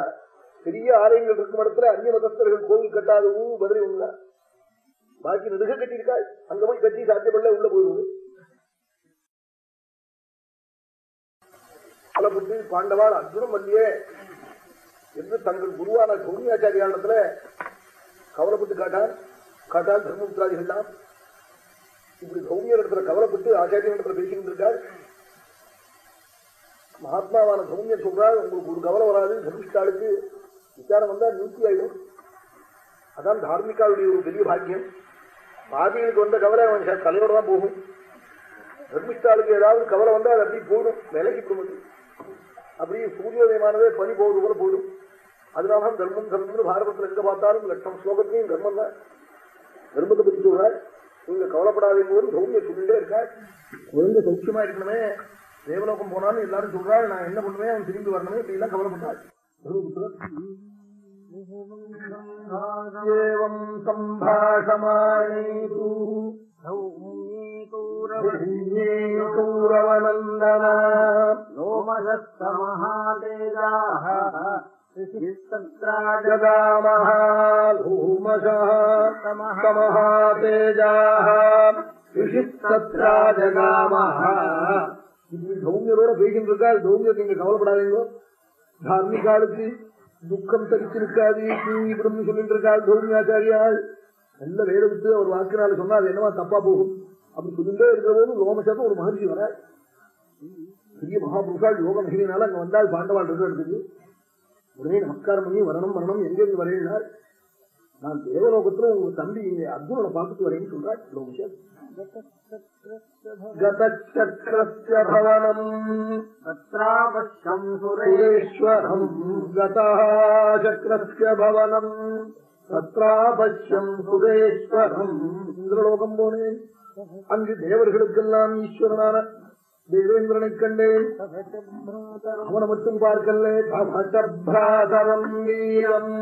பெரிய ஆலயங்கள் இருக்கும் இடத்துல அந்நிய மதஸ்தர்கள் கோவில் கட்டாத ஊர் பதிரி உள்ள பாக்கி நெருக கட்டியிருக்காள். அங்க போய் கட்டி சாத்தியப்படல உள்ள போயிடுது புத்தி பாண்டவாள் அர்ஜுனம் அல்லையே என்று தங்கள் குருவான கௌரியாச்சாரியாளத்துல கவலைப்பட்டு காட்டான். காட்டான் தர்மபுத்திராதிகள்லாம். இப்படி கௌரியர் இடத்துல கவலைப்பட்டு ஆச்சாரியன் இடத்துல பேசிக்கிட்டு இருக்காள். மகாத்மாவான கௌரியர் சொல்றாள் உங்களுக்கு ஒரு கவலை வராது தர்மிஷ்டாளுக்கு விசாரம் வந்தா நியூத்தி ஆயிடும் அதான் தார்மிகாவுடைய ஒரு பெரிய பாக்கியம். பாதிகளுக்கு வந்த கவலை அவன் தலையோட தான் போகும். தர்மிஷ்டாளுக்கு ஏதாவது கவலை வந்தா அது அப்படியே போயிடும். விலைக்கு போடும் அப்படியே சூரியோதயமானதே பனி போவது போல போயிடும். அதனால தர்மம் தர்மம்னு பாரதத்தில் எங்க பார்த்தாலும் லட்சம் ஸ்லோகத்தையும் தர்மம் தான். தர்மத்தை பற்றி சொல்றாள் நீங்க கவலைப்படாதீங்க கௌரிய சொல்லிட்டே இருக்காள் குழந்தை சௌக்கியமா இருக்கணுமே. தேவலோகம் போனாலும் எல்லாரும் சொல்றாள் நான் என்ன பண்ணுவேன்? அவன் திரும்பி வரணுமே. இப்படி எல்லாம் கவலைப்பட்டாள் ஏவம் சம்பாஷமாணீது கௌரவநந்தன लोमशस्तमहातेजाः ஜகாமः भूमशः समहातेजाः ரிஷித்தத்ரா ஜகாமः இப்படி சௌமியரோட பேசிட்டு இருக்காள் சௌமியர் நீங்க கவலைப்படாதீங்க தார்மிகாளுக்கு துக்கம் தரிச்சிருக்காது தூங்கிவிடும் சொல்லிட்டு இருக்காள் சௌமியாச்சாரியாள் நல்ல வேலை விட்டு அவர் வாக்கினால சொன்னா அது என்னவா தப்பா போகும்? அப்படி சொல்லிட்டே இருக்கிற போது லோமசத்தை ஒரு மகர்ஷி வராள் பெரிய மகாபுருஷால் யோக மகிழ்ச்சினால அங்க வந்தால் பாண்டவாள் இருக்கிறது உடனே நமஸ்காரம் பண்ணி வரணும் வரணும் எங்கிருந்து வரேன்னார் நான் தேவலோகத்துல உங்க தம்பி அர்ஜுனனை பார்த்துட்டு வரேன்னு சொல்றாள் லோமசத் கதச்சக்கரஸ்ய பவனம் तत्रावश्यम् सुरे சுரேஸ்வரம் கதாச்சக்கரஸ்ய பவனம் தத்ராபஷ்யம் சுரேஸ்வரம் இந்திரலோகம் போனேன் அங்கு தேவர்களுக்கெல்லாம் ஈஸ்வரனான தேவேந்திரனை கண்டேன் அவனை மட்டும் பார்க்கல தமசப்ராதரம் வீரம்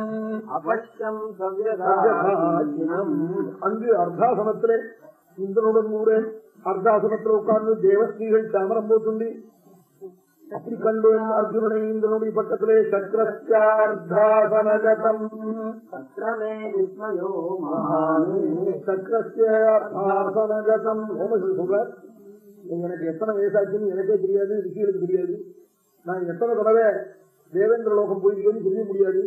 अपश्यम् सव्यदा ராஜபாஜினம். அங்கு அர்த்தாசனத்திலே ഇന്ദ്രനുടൻ കൂടെ അർദ്ധാസനത്തിൽ ഉൾക്കാന്ന് ദേവസ്ത്രീകൾ ചാമരം പോത്തുണ്ട്. அப்படி கண்டேன் அர்ஜுனனை இந்திரனுடைய பக்கத்திலே சக்கரஸ்யார்த்தாசனகதம் சக்கரமே விஸ்மயோ சக்கரஸ்யார்த்தாசனகதம் ஹோமசன் சொல்றார் எனக்கு எத்தனை வயசாச்சுன்னு எனக்கே தெரியாது ரிஷிகளுக்கு தெரியாது நான் எத்தனை தடவை தேவேந்திர லோகம் போயிருக்கேன்னு தெரிய முடியாது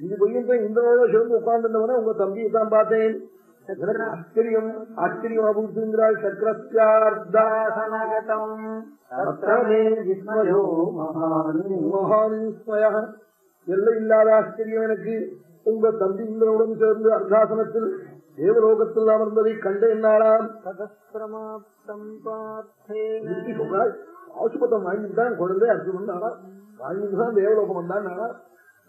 இது பையன் இந்திரனோட சேர்ந்து உட்கார்ந்துட்டவன உங்க தம்பியை தான் பார்த்தேன் ஆச்சரியம் ஆச்சரியமபூத்துங்கிறாள் சக்கரஸ்யார்த்தாசனகதம் மகான்ஸ்மய எல்லை இல்லாத ஆச்சரியம் எனக்கு. உங்க தம்பி இந்திரனுடன் சேர்ந்து அர்த்தாசனத்தில் தேவலோகத்தில் அமர்ந்ததை கண்ட என்னாலாம் ஆசுபத்தம் வாங்கிட்டு தான் குழந்தை அர்ஜுனன் ஆனா வாங்கிட்டு தான் தேவலோகம் வந்தான் ஆனா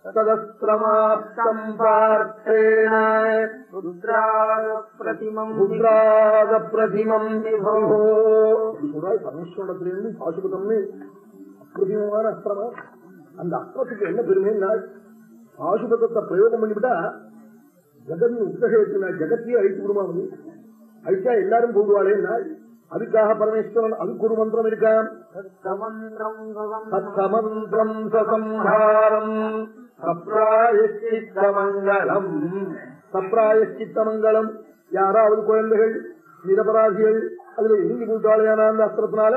ததஸ்திரமாப்தம் பார்த்தேன रुद्राप्रतिमम् ருத்ராத பிரதிமம் விபோ சொல்றாள் பரமேஸ்வரத்திலிருந்து பாசுபதம்னு அப்பிரதிமமான அஸ்திரமா அந்த அஸ்திரத்துக்கு என்ன பெருமைன்னா பாசுபதத்தை பிரயோகம் பண்ணிவிட்டா ஜெகன் உத்தகத்தின ஜெகத்தையே அழித்து விடுமாவது அழிச்சா எல்லாரும் போடுவாளே அதுக்காக பரமேஸ்வரன் அதுக்கு ஒரு மந்திரம் இருக்கான் சப்ராயச்சித்தமங்கலம் சப்ராயச்சித்தமங்கலம் யாராவது குழந்தைகள் நிரபராதிகள் அதுல எழுதி கொடுத்தாளையான அந்த அஸ்திரத்தினால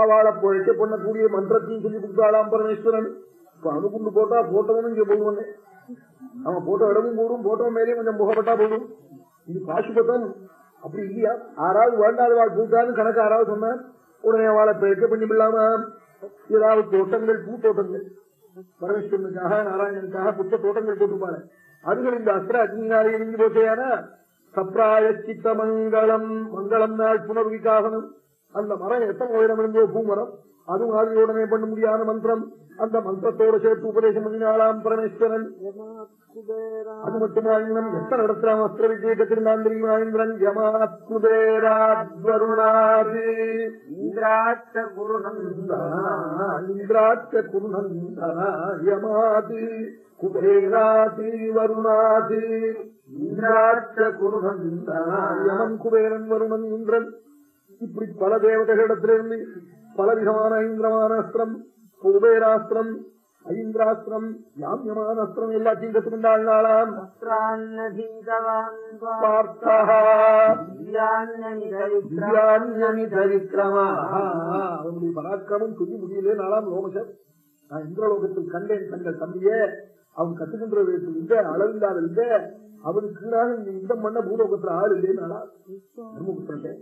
அவளை பொழைக்க பண்ணக்கூடிய மந்திரத்தையும் சொல்லி கொடுத்தாளாம் பரமேஸ்வரன். இப்ப அணுகுண்டு போட்டா போட்டவனும் இங்க போடுவனே. அவன் போட்டோ இடமும் போடும் போட்டோ மேலேயும் கொஞ்சம் புகப்பட்டா போடும். இது பாசுபத்தம் அப்படி இல்லையா? ஆறாவது வேண்டாத வாழ் பூத்தான்னு கணக்கு ஆறாவது சொன்னார் உடனே அவளை பிழைக்க பண்ணி விடலாமா ஏதாவது தோட்டங்கள் பூ தோட்டங்கள் பரமேஸ்வரனுக்காக நாராயணனுக்காக புத்த தோட்டங்கள் போட்டுப்பாரு அதுகள் இந்த அஸ்திர அக்னியாலே இருந்து போச்சேனா சப்ராய சித்த மங்களம் மங்களம் நாள் புனர்விகாசனம். அந்த மரம் எத்தனை உயரம் இருந்தோ பூமரம்? அது மாதிரி உடனே பண்ண முடியாத மந்திரம். அந்த மந்திரத்தோட சேர்த்து உபதேசம் பண்ணினாலாம் பரமேஸ்வரன் அது மட்டுமாயிரம் எத்தனை இடத்துல அஸ்திர விஜய கத்திருந்தான் தெரியுமா இந்திரன் யமாத் குபேராத்வருணாதி இந்திராட்ச குருநந்தனா இந்திராட்ச குருநந்தனா யமாதி குபேராதி வருணாதி இந்திராட்ச குருநந்தனா யமன் குபேரன் வருணன் இந்திரன் இப்படி பல தேவதைகளிடத்திலிருந்து பலவிதமான ஐந்திரமான அஸ்திரம் குபேராஸ்திரம் ஐந்திராஸ்திரம் யாமியமான அஸ்திரம் எல்லாத்தையும் கற்றுக்கொண்டாள் அவனுடைய பராக்கிரமம் சொல்லி முடியலே நாளாம் லோமசர் நான் இந்திரலோகத்தில் கண்டேன் தங்கள் தம்பியே அவன் கத்துக்கின்றது இந்த அளவில்லாத இல்ல அவனுக்கு இந்த மண்ண பூலோகத்துல ஆள் இல்லைன்னு நாளா பிரம்மபுத்திரன்